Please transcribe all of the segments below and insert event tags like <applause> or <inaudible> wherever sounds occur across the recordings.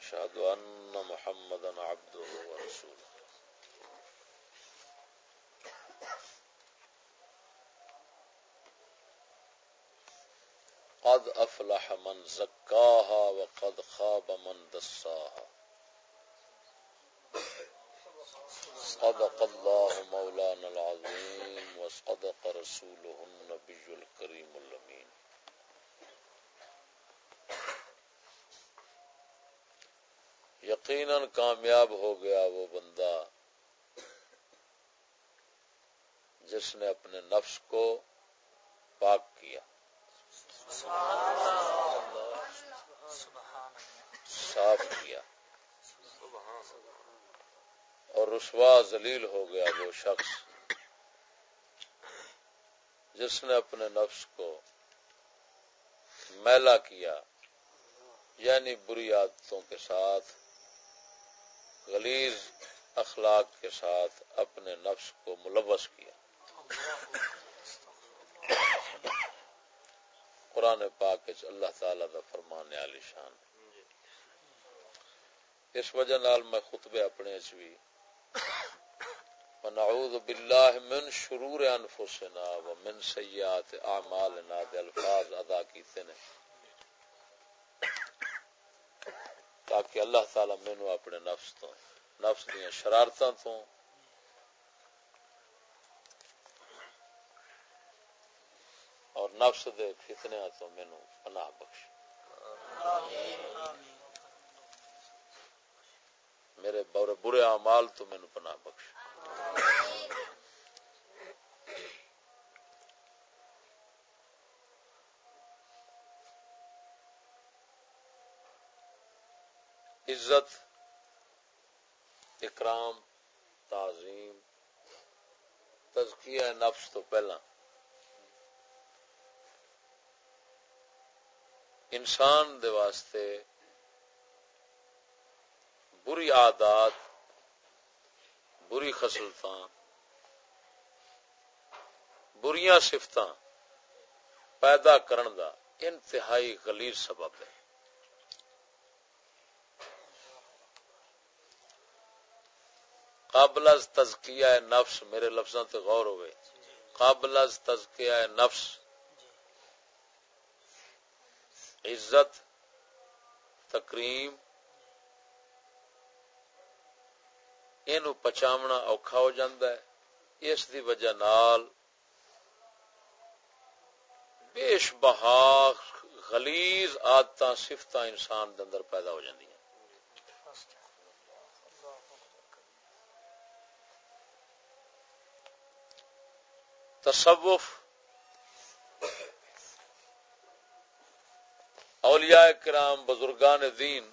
نشهد أن محمدا عبده ورسوله. قد أفلح من زكاها وقد خاب من دساها. صدق الله مولانا العظيم وصدق رسوله النبي الكريم الأمين. یقیناً کامیاب ہو گیا وہ بندہ جس نے اپنے نفس کو پاک کیا۔ صاف کیا۔ اور رسوا ذلیل ہو گیا وہ شخص جس نے اپنے نفس کو میلا کیا یعنی بری عادتوں کے ساتھ غلیظ اخلاق کے ساتھ اپنے نفس کو ملوث کیا۔ قرآن پاک اللہ تعالی دا فرمان علی شان۔ اس وجہ نال میں خطبے اپنے بھی ونعوذ باللہ من شرور انفسنا ومن سیئات اعمالنا، دے الفاظ ادا کیتے نے۔ تاکہ اللہ تعالی مینو اپنے نفس تو نفس دیا شرارتاں تو اور نفس دے فتنے تو مینو پناہ بخش میرے برے اعمال تو مینو پناہ بخش عزت، اکرام، تعظیم، تزکیہ نفس تو پہلا۔ انسان دے واسطے بری عادات، بری خسلت بریاں سفت پیدا کرن دا انتہائی غلیظ سبب ہے۔ قابل از تزکیہ نفس، میرے لفظوں تے غور ہوئے۔ قابل از تزکیہ نفس۔ عزت، تکریم، اینو پچاونا اوکھا ہو جاندہ ہے۔ اس دی وجہ نال بیش بہا، غلیظ آدتاں، صفتاں انسان دے اندر پیدا ہو جاندی ہیں۔ تصوف، اولیاء کرام، بزرگان دین،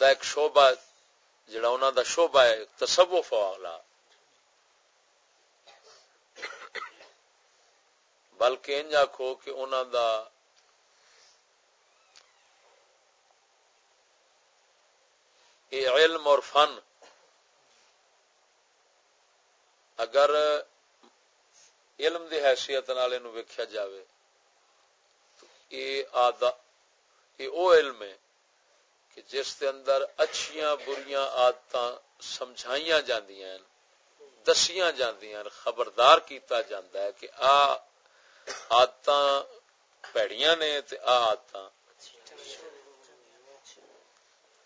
دا ایک شعبہ جڑا انہوں دا شعبہ ہے تصوف والا بلکہ ان آخو کہ انہوں دا یہ علم اور فن اگر علم دی حیثیت نال ویکھیا جاوے، تو یہ آدھا یہ او علم ہے کہ جس دے اندر اچھیاں بریاں آدتاں سمجھائیاں جاندیاں ہیں، دسیاں جاندیاں ہیں، خبردار کیتا جاندا ہے کہ آ آدتاں پیڑیاں نے تے آ آدتاں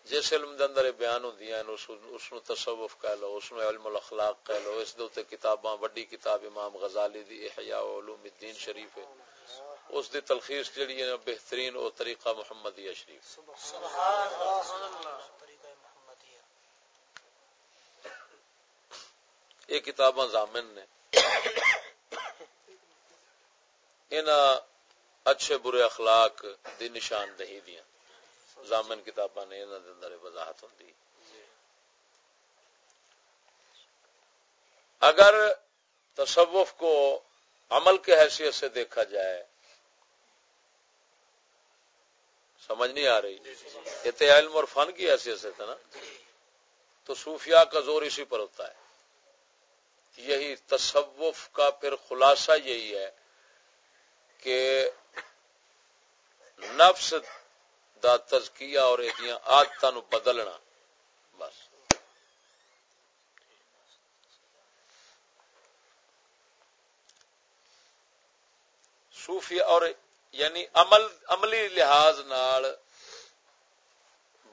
جس علم دے اندر بیان ہوندیاں ہیں، اس نو تصوف کہہ لو، اس نو علم الاخلاق کہہ لو، اس دے تے کتاباں بڑی کتاب امام غزالی دی احیاء علوم الدین شریف ہے۔ اس دی تلخیص جڑی ہے بہترین او طریقہ محمدیہ شریف۔ سبحان اللہ طریقہ محمدیہ یہ کتاباں ضامن نے۔ انہاں اچھے برے اخلاق دی نشاندہی دیا زامن کتاباں نے انہاں دے اندر وضاحت ہوندی۔ اگر تصوف کو عمل کے حیثیت سے دیکھا جائے سمجھ نہیں آ رہی؟ یہ تو علم اور فن کی حیثیت سے تھا نا؟ تو صوفیاء کا زور اسی پر ہوتا ہے۔ یہی تصوف کا پھر خلاصہ یہی ہے کہ نفس دا تزکیہ اور آدت بدلنا۔ بس۔ صوفی اور یعنی عمل عملی لحاظ نال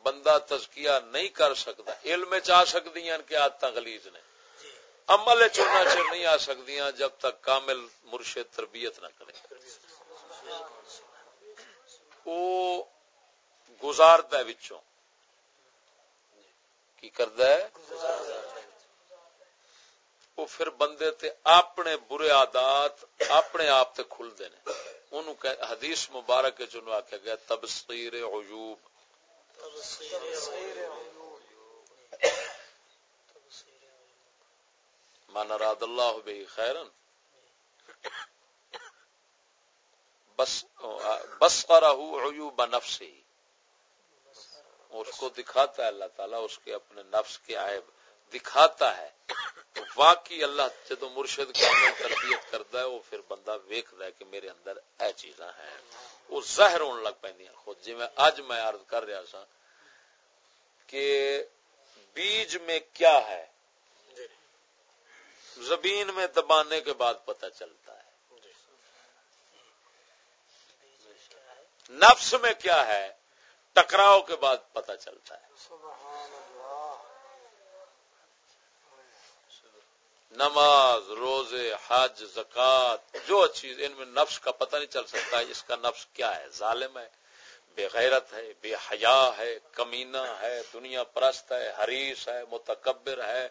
بندہ تزکیہ نہیں کر سکتا۔ علم چاہ سکتی ہیں کہ آدت گلیز نے۔ عمل چنا چر نہیں آ سکتی جب تک کامل مرشد تربیت نہ کرے۔ وہ گزارتا ہے گزارد کی کرد ہے؟ وہ پھر بندے تے اپنے برے عادات اپنے آپ تے کھلتے ہیں۔ انہوں کہ حدیث مبارک چنو آخیا گیا تبصیر عیوب۔ من راد اللہ بھی خیرن، بس بس عیوب نفسی اس کو دکھاتا ہے اللہ تعالیٰ اس کے اپنے نفس کے عیب دکھاتا ہے۔ واقعی اللہ جدو مرشد کا تربیت کرتا ہے وہ پھر بندہ ویکد ہے کہ میرے اندر اے چیزاں ہیں۔ وہ زہر ہونے لگ پہ خود جی میں اج میں عرض کر رہا سا کہ بیج میں کیا ہے؟ زمین میں دبانے کے بعد پتہ چلتا ہے۔ نفس میں کیا ہے؟ ٹکراؤ کے بعد پتہ چلتا ہے۔ نماز، روزے، حج، زکات، جو چیز، ان میں نفس کا پتہ نہیں چل سکتا اس کا نفس کیا ہے۔ ظالم ہے، بے غیرت ہے، بے حیا ہے، کمینہ ہے، دنیا پرست ہے، حریص ہے، متکبر ہے،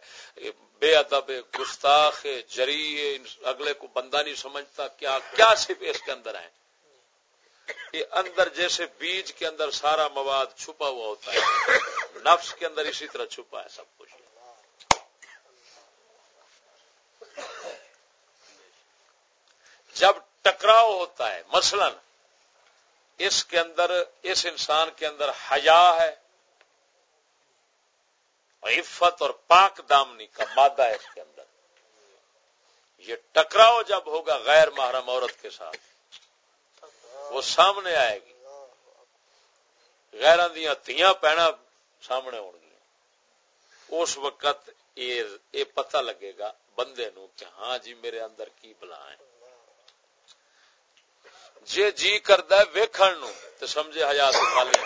بے ادب گستاخ جری اگلے کو بندہ نہیں سمجھتا کیا کیا صرف اس کے اندر ہے۔ یہ اندر جیسے بیج کے اندر سارا مواد چھپا ہوا ہوتا ہے، نفس کے اندر اسی طرح چھپا ہے سب کچھ۔ جب ٹکراؤ ہوتا ہے، مثلا اس کے اندر، اس انسان کے اندر حیا ہے، عفت اور پاک دامنی کا مادہ ہے اس کے اندر۔ یہ ٹکراؤ جب ہوگا غیر محرم عورت کے ساتھ وہ سامنے آئے گی۔ غیر دیا تیاں پہنا سامنے ہو گیا اس وقت یہ پتہ لگے گا بندے نو کہ ہاں جی میرے اندر کی بلا ہے۔ جے جی کرد ویکھن نو تو سمجھے حیات خالی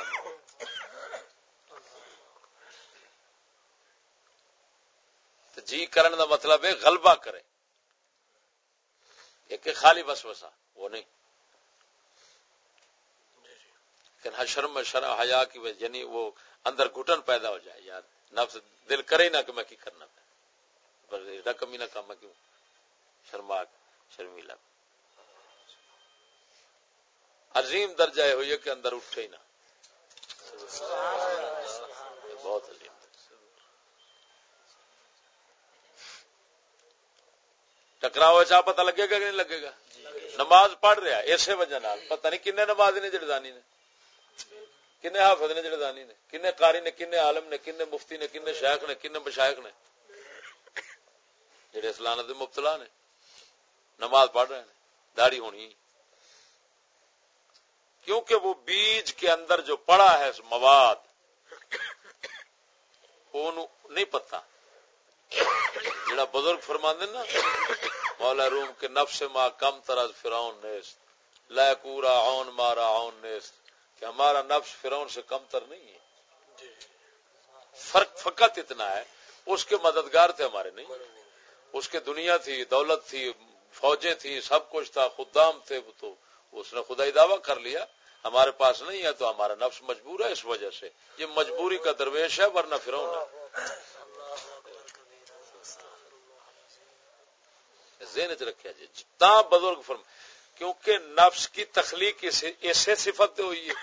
جی کرن دا مطلب ہے غلبہ کرے۔ ایک خالی بس بسا وہ نہیں۔ لیکن شرم شرم حیا کی وجہ یعنی وہ اندر گھٹن پیدا ہو جائے یار نفس دل کرے نہ کہ میں کی کرنا پہ کمی نہ کام کیوں؟ شرما شرمیلا عظیم درجہ یہ ہوئی ہے کہ اندر اٹھے ہی نہ۔ بہت عظیم ٹکراؤ چاہ پتہ لگے گا کہ نہیں لگے گا؟ نماز پڑھ رہا اسی وجہ پتہ نہیں کنے نماز نے جڑدانی نے۔ کنے حافظ نے جڑدانی نے، کنے قاری نے، کنے عالم نے، کنے مفتی نے، کنے شیخ نے، کنے مشائق نے، جڑے اسلانت مبتلا نے، نماز پڑھ رہے ہیں داڑھی ہونی۔ کیونکہ وہ بیج کے اندر جو پڑا ہے اس مواد وہ نہیں پتا۔ جڑا بزرگ فرما نا، مولا روم کے نفس ما کم طرح فراؤن نیست لائکورا اون مارا اون نیست۔ کہ ہمارا نفس فراؤن سے کم تر نہیں ہے۔ فرق فقط اتنا ہے، اس کے مددگار تھے ہمارے نہیں۔ اس کے دنیا تھی، دولت تھی، فوجیں تھی سب کچھ تھا، خدام تھے تو۔ اس نے خدا ہی دعویٰ کر لیا۔ ہمارے پاس نہیں ہے تو ہمارا نفس مجبور ہے اس وجہ سے۔ یہ مجبوری کا درویش ہے ورنہ فرون ذہن چ رکھا جی تا بزرگ فرم کیونکہ نفس کی تخلیق اسے صفت ہوئی ہے۔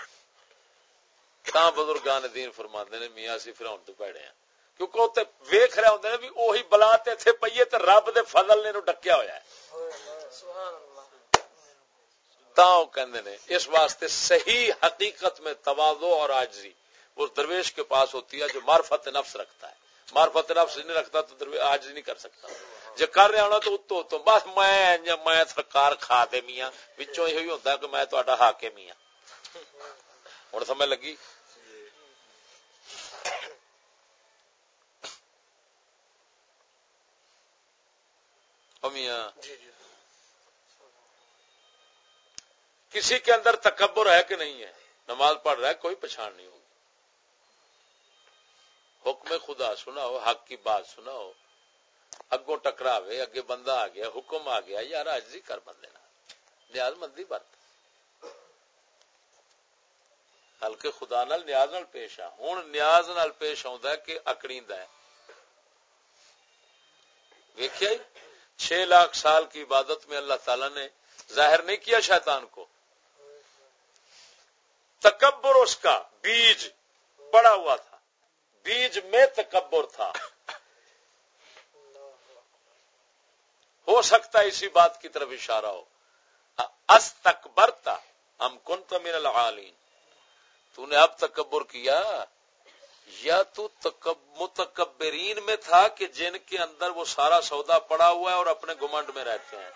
تا بزرگان دین فرما نے، میاں سی فراؤن تو پیڑے ہیں۔ کیونکہ وہ ویخ رہے ہوتے ہیں بھی وہی بلا تے تھے پیے تو رب دے فضل نے ڈکیا ہوا ہے۔ نے، اس واسطے صحیح حقیقت میں توازو اور آجزی وہ درویش کے پاس ہوتی ہے جو معرفت نفس رکھتا ہے۔ معرفت نفس نہیں رکھتا تو آج نہیں کر سکتا۔ جی کر رہا ہونا تو اتو تو بس میں میں سرکار کھا دے میاں پچھوں یہ ہوتا کہ میں تا ہا کے میاں ہوں سمجھ لگی؟ میاں۔ جی، جی۔ کسی کے اندر تکبر ہے کہ نہیں ہے؟ نماز پڑھ رہا ہے کوئی پچھان نہیں ہوگی حکم خدا سناؤ، حق کی بات سناؤ۔ اگوں ٹکراوے، اگے بندہ آ گیا، حکم آ گیا، یار آجزی کر بندے نا۔ نیاز مندی برت۔ ہلکے خدا نال نیاز نال پیش آ۔ ہوں نیاز نال پیش آ کہ اکڑی ویخیا چھ لاکھ سال کی عبادت میں اللہ تعالی نے ظاہر نہیں کیا شیطان کو۔ تکبر اس کا، بیج بڑا ہوا تھا۔ بیج میں تکبر تھا۔ ہو سکتا ہے اسی بات کی طرف اشارہ ہو۔ اس تھا ہم کن تو میرا العالین۔ تو نے اب تکبر کیا۔ یا تو متکبرین میں تھا کہ جن کے اندر وہ سارا سودا پڑا ہوا ہے اور اپنے گمنڈ میں رہتے ہیں۔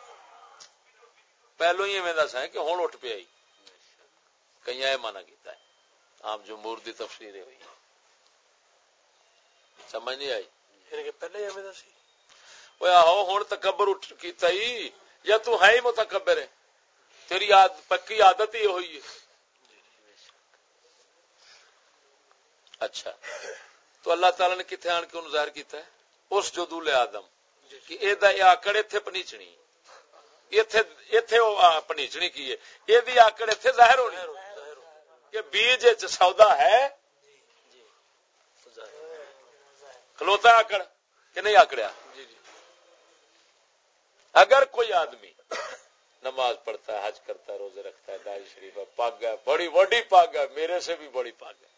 پہلو ہی میں دس ہے کہ ہوں اٹھ پہ آئی۔ کہیں آئے مانا کیتا ہے۔ عام جمہور دی تفسیر ہوئی سمجھ نہیں آئی۔ پہلے وہ آہو ہوں تکبر اٹھ کیتا ہی یا تو ہے ہی متکبر ہے تیری پکی عادت ہی ہوئی ہے۔ اچھا۔ تو اللہ تعالی نے کتنے آن کے انہوں ظاہر کیتا ہے؟ اس جو دولے آدم کہ اے دا آکڑ اتھے پنیچنی۔ اتھے پنیچنی کی ہے۔ یہ دی آکڑ اتھے ظاہر ہونی۔ کہ بیج سودا ہے کھلوتا آکڑ کہ نہیں آکڑیا؟ اگر کوئی آدمی نماز پڑھتا ہے حج کرتا ہے روزے رکھتا ہے دائی شریف ہے پاگ ہے بڑی وڈی پاگ ہے میرے سے بھی بڑی پاگ ہے۔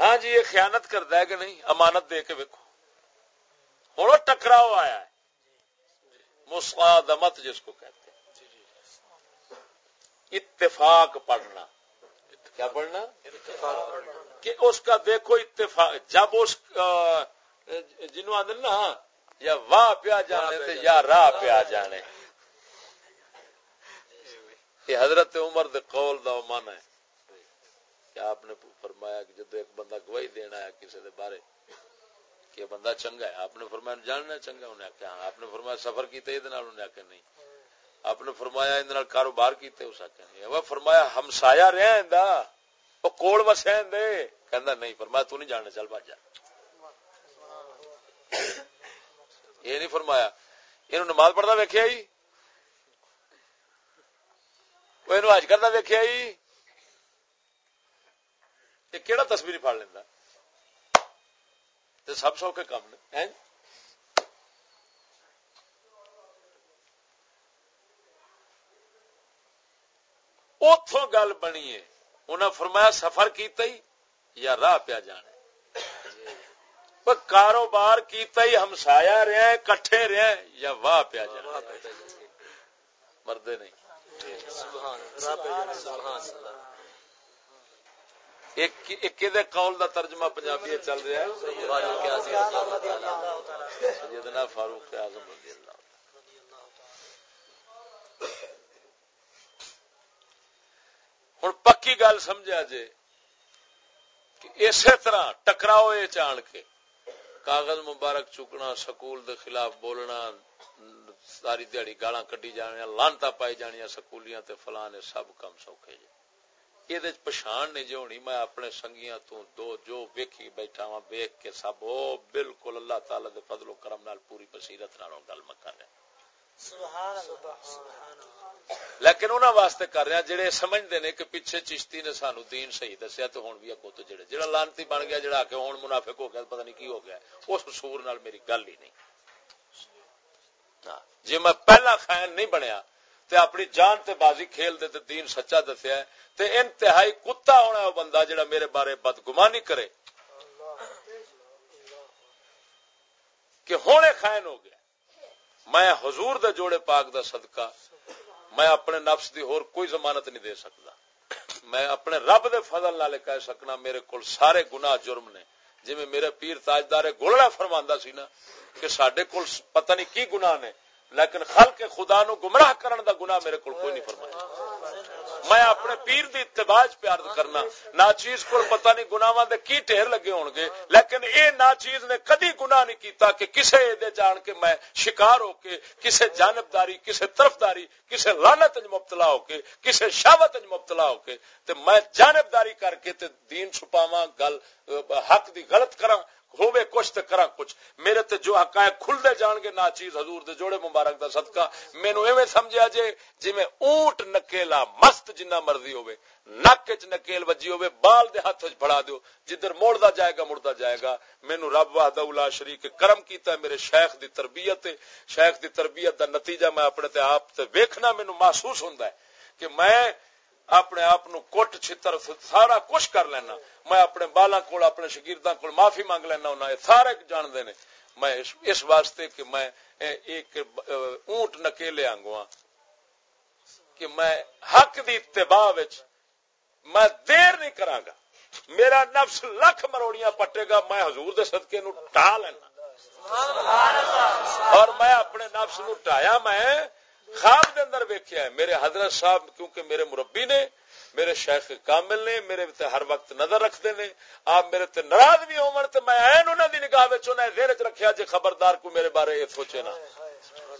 ہاں جی یہ خیانت کرتا ہے کہ نہیں؟ امانت دے کے ویکو ہوں ٹکراؤ آیا ہے۔ مسادمت جس کو کہتے ہیں۔ اتفاق پڑھنا۔ کیا پڑھنا؟ کہ اس کا دیکھو اتفاق جب اس جنو آدھے نا یا واہ پیا جانے یا راہ پیا جانے۔ یہ حضرت عمر دے قول دا من ہے۔ کہ آپ نے فرمایا کہ جب ایک بندہ گواہی دینا ہے کسی دے بارے کہ بندہ چنگا ہے آپ نے فرمایا جاننا چنگا انہیں آخیا ہاں آپ نے فرمایا سفر کیتے یہ انہیں آخیا نہیں۔ آپ نے فرمایا اندر کاروبار کیتے اس آخیا وہ فرمایا ہمسایا رہا وہ کوڑ وسیا دے کہندا نہیں، فرمایا تو نہیں جاننا چل بھاج جا۔ یہ نہیں فرمایا۔ یہ نماز پڑھتا ویکیا جی وہ اج کرتا ویکیا جی کہڑا تصویر پڑ لینا سب سو کے کام نے اتوں گل بنی ہے۔ انہیں فرمایا سفر کیتا ہی یا راہ پیا جانا کاروبار کیتا ہی ہمسایا رہا ہے کٹھے رہا ہے یا واہ پیا جانا مردے نہیں۔ قول دا ترجمہ پنجابی چل رہا ہے۔ سیدنا فاروق اعظم رضی اللہ ہوں پکی گل سمجھا جے کہ اسی طرح ٹکراؤ یہ چان کے۔ کاغذ مبارک چکنا، سکول دے خلاف بولنا، ساری دیہی گالا کڈی جانیا لانتا پائی جانیا سکولیاں تے فلاں نے سب کم سوکھے جی یہ پچھان نہیں جو ہونی، میں اپنے سنگیاں تو دو جو ویکھی بیٹھا ہاں ویکھ کے سب، او بالکل اللہ تعالی دے فضل و کرم نال پوری بصیرت نال گل میں کر رہا لیکن انہوں واسطے کر رہا جڑے سمجھتے ہیں کہ پیچھے چشتی نے سانو دین صحیح دسیا تو ہوں بھی اگو تو جڑے، جڑا لانتی بن گیا، جڑا کہ ہوں منافق ہو گیا پتہ نہیں کی ہو گیا، اس سور نال میری گل ہی نہیں۔ جی میں پہلا خائن نہیں بنیا تے اپنی جان تے بازی کھیل دے تے دین سچا دسیا تے انتہائی کتا ہونا ہے بندہ جڑا میرے بارے بدگمانی کرے۔ کہ ہونے خائن ہو گیا۔ میں حضور دے جوڑے پاک دا صدقہ میں اپنے نفس دی اور کوئی ضمانت نہیں دے سکتا۔ میں اپنے رب دے فضل نالے کہہ سکنا، میرے کول سارے گناہ جرم نے۔ جی میں میرے پیر تاجدار گولڑا فرماندا سی نا کہ سڈے کول پتہ نہیں کی گناہ نے، لیکن خلق خدا نو گمراہ کرن دا گناہ میرے کول کوئی نہیں فرمایا۔ میں اپنے پیر دی اتباع پہ عرض کرنا ناچیز کو پتہ نہیں گناواں دے کی ٹھہر لگے ہون گے، لیکن اے ناچیز نے کدی گناہ نہیں کیتا کہ کسے اے دے جان کے میں شکار ہو کے، کسے جانبداری، کسے طرفداری، کسے لعنت وچ مبتلا ہو کے، کسے شہوت وچ مبتلا ہو کے، تے میں جانبداری کر کے تے دین چھپاواں، گل حق دی غلط کراں ہوے کچھ تے کرا کچھ۔ میرے تے جو حقائق کھل دے جان گے، نا چیز حضور دے جوڑے مبارک دا صدقہ۔ مینوں ایویں سمجھیا جے جی جویں اونٹ نکیلا مست جنہ مرضی ہوے نک وچ نکیل وجی ہوے بال دے ہاتھ وچ پھڑا دیو، جدھر موڑدا جائے گا، مڑدا جائے گا۔ مینوں رب وحدہ لا شریک کرم کیتا ہے میرے شیخ دی تربیت شیخ دی تربیت دا نتیجہ میں اپنے تے آپ تے ویکھنا مینوں محسوس ہوندا ہے کہ میں اپنے آپ کٹ چھتر سارا کچھ کر لینا۔ میں اپنے بالا کو اپنے شگیرداں کو معافی مانگ لینا ہونا یہ سارے جانتے ہیں۔ میں اس واسطے کہ میں ایک اونٹ نکیلے آنگواں کہ میں حق دی اتباع وچ میں دیر نہیں کرا گا میرا نفس لکھ مروڑیاں پٹے گا، میں حضور دے صدقے نو ٹا لینا۔ اور میں اپنے نفس نو ٹایا میں خواب دے اندر ویکیا ہے، میرے حضرت صاحب کیونکہ میرے مربی نے، میرے شیخ کامل نے، میرے تے ہر وقت نظر رکھتے نے، آپ میرے تے ناراض بھی ہون تے میں این انہاں دی نگاہ وچ انہاں ذہن وچ رکھیا جے خبردار کو میرے بارے یہ سوچے نا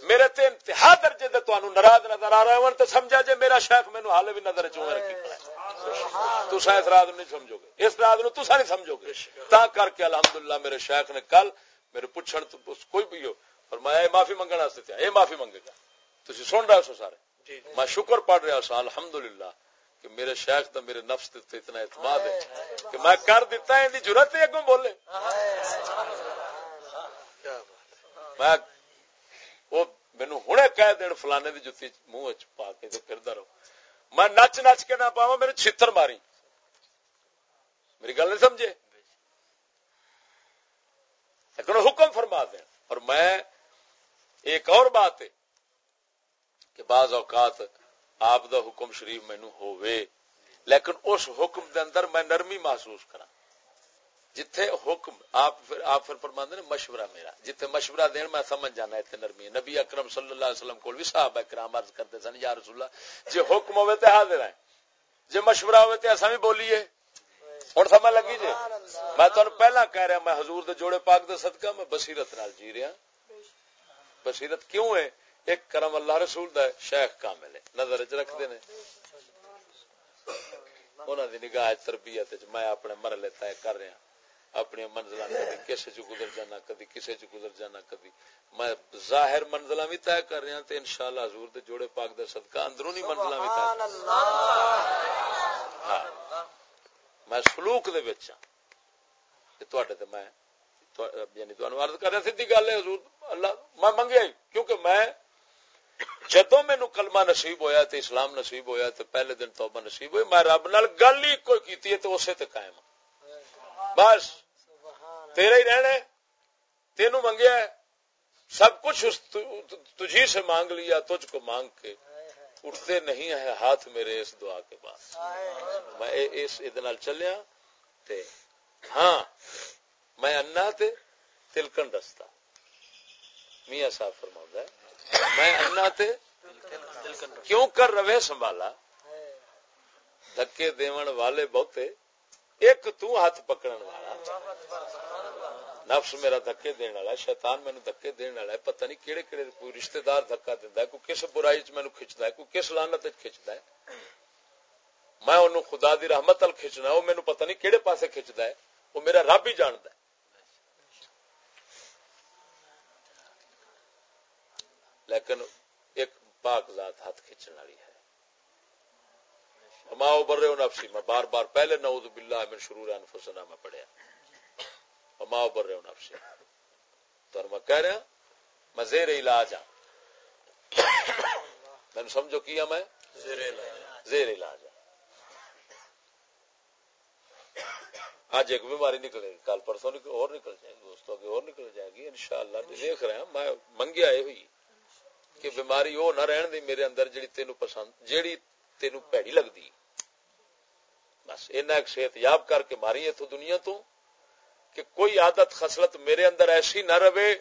میرے تے انتہا درجے تے تانوں ناراض نظر آ رہا ہون تے سمجھا جے میرا شیخ مینوں حال بھی نظر چوں رکھی کھڑا ہے۔ تسا اس رات نہیں سمجھو گے اس رات نو تسا نہیں سمجھو گے تا کر کے الحمدللہ میرے شیخ نے کل میرے پوچھن تو کوئی بھی ہو، فرمایا، اے معافی منگن واسطے تھا اے معافی منگے گا۔ تھی سن رہے سو سارے؟ جی، جی۔ میں شکر پڑھ رہا سا الحمد کہ میرے شیخ تو میرے نفس اتنا اعتماد ہے کہ میں کر دیتا ہے ضرورت ہے اگوں بولے۔ میں وہ مینو ہوں کہہ دین فلانے کی جتی منہ پا کے پھردا رہو۔ میں نچ نچ کے نہ پاوا میرے چھتر ماری۔ میری گل نہیں سمجھے؟ لیکن حکم فرما دیں اور میں ایک اور بات ہے کہ بعض اوقات آپ دا حکم شریف مینو ہووے، لیکن اس حکم دے اندر میں نرمی محسوس کرا جتھے حکم، آپ پھر آپ پھر فرماندے نے مشورہ میرا۔ جتھے مشورہ دین میں سمجھ جانا اتنے نرمی ہے۔ نبی اکرم صلی اللہ علیہ وسلم کول بھی صحابہ کرام عرض کرتے سن، یا رسول اللہ، جے حکم ہوے تے حاضر ہیں۔ جے مشورہ ہوے تے اساں بھی بولیے۔ ہن سمجھ لگی جے؟ میں تانوں پہلا کہہ رہا میں حضور دے جوڑے پاک دے صدقہ میں بصیرت نال جی رہا بصیرت کیوں ہے؟ ایک کرم اللہ رسول دا شیخ کامل ہے۔ نظر چ رکھتے ہیں انہوں دی نگاہ تربیت میں اپنے مرلے طے کر رہا اپنی منزل کدی کسی چ گزر جانا کدی کسی چ گزر جانا کدی میں ظاہر منزل بھی طے کر رہا تو ان شاء اللہ حضور دے جوڑے پاک دے صدقہ اندرونی منزل بھی طے ہاں۔ میں سلوک دے وچ ہاں۔ تے میں یعنی تمہیں عرض کر رہا سی گل ہے حضور اللہ میں منگیا کیونکہ میں جدو مینو کلمہ نصیب ہویا تے اسلام نصیب ہویا تے پہلے دن توبہ نصیب ہوئی، میں رب نال گل ہی کوئی کیتی ہے تو اسے تے قائم ہاں۔ بس تیرا ہی رہنا ہے تینو منگیا ہے، سب کچھ تجھی سے مانگ لیا، تجھ کو مانگ کے۔ اٹھتے نہیں ہے ہاتھ میرے اس دعا کے بعد۔ میں اس ادنال چلیا تے ہاں میں انا تے تلکن دستا میاں صاحب فرماؤں ہے میں انا تے کیوں کر روے سنبھالا؟ دھکے دیون والے بہتے، ایک تو ہاتھ پکڑن والا۔ نفس میرا دھکے دین والا شیطان مینو دھکے دین والا ہے، پتہ نہیں کیڑے کیڑے کوئی رشتہ دار دھکا دیندا ہے، کوئی کس برائی وچ مینو کھچدا ہے، کوئی کس لعنت وچ کھچدا ہے۔ میں اونوں خدا دی رحمت ال کھچنا، او مینو پتہ نہیں کیڑے پاسے کھچدا ہے، او میرا رب ہی جاندا ہے۔ لیکن ایک پاک ذات ہاتھ کھینچنے والی ہے۔ ہما ابر رہے نفسی میں بار بار پہلے نعوذ باللہ من شرور انفسنا میں پڑھیا ہما ابر رہے نفسی۔ تو میں کہہ رہا میں زیر علاج ہاں۔ میں سمجھو کیا میں؟ زیر علاج۔ آج ایک بیماری نکلے گی کل پرسوں اور نکل جائے گی دوستوں کی اور نکل جائے گی انشاءاللہ۔ دیکھ رہے ہیں میں منگی آئے ہوئی۔ کہ بیماری وہ نہ رہن دی، میرے اندر جڑی تینو پسند جیڑی تینو پیڑی لگ دی بس اینا ایک صحت یاب کر کے ماری ہے تو دنیا تو، کہ کوئی عادت خصلت میرے اندر ایسی نہ رہے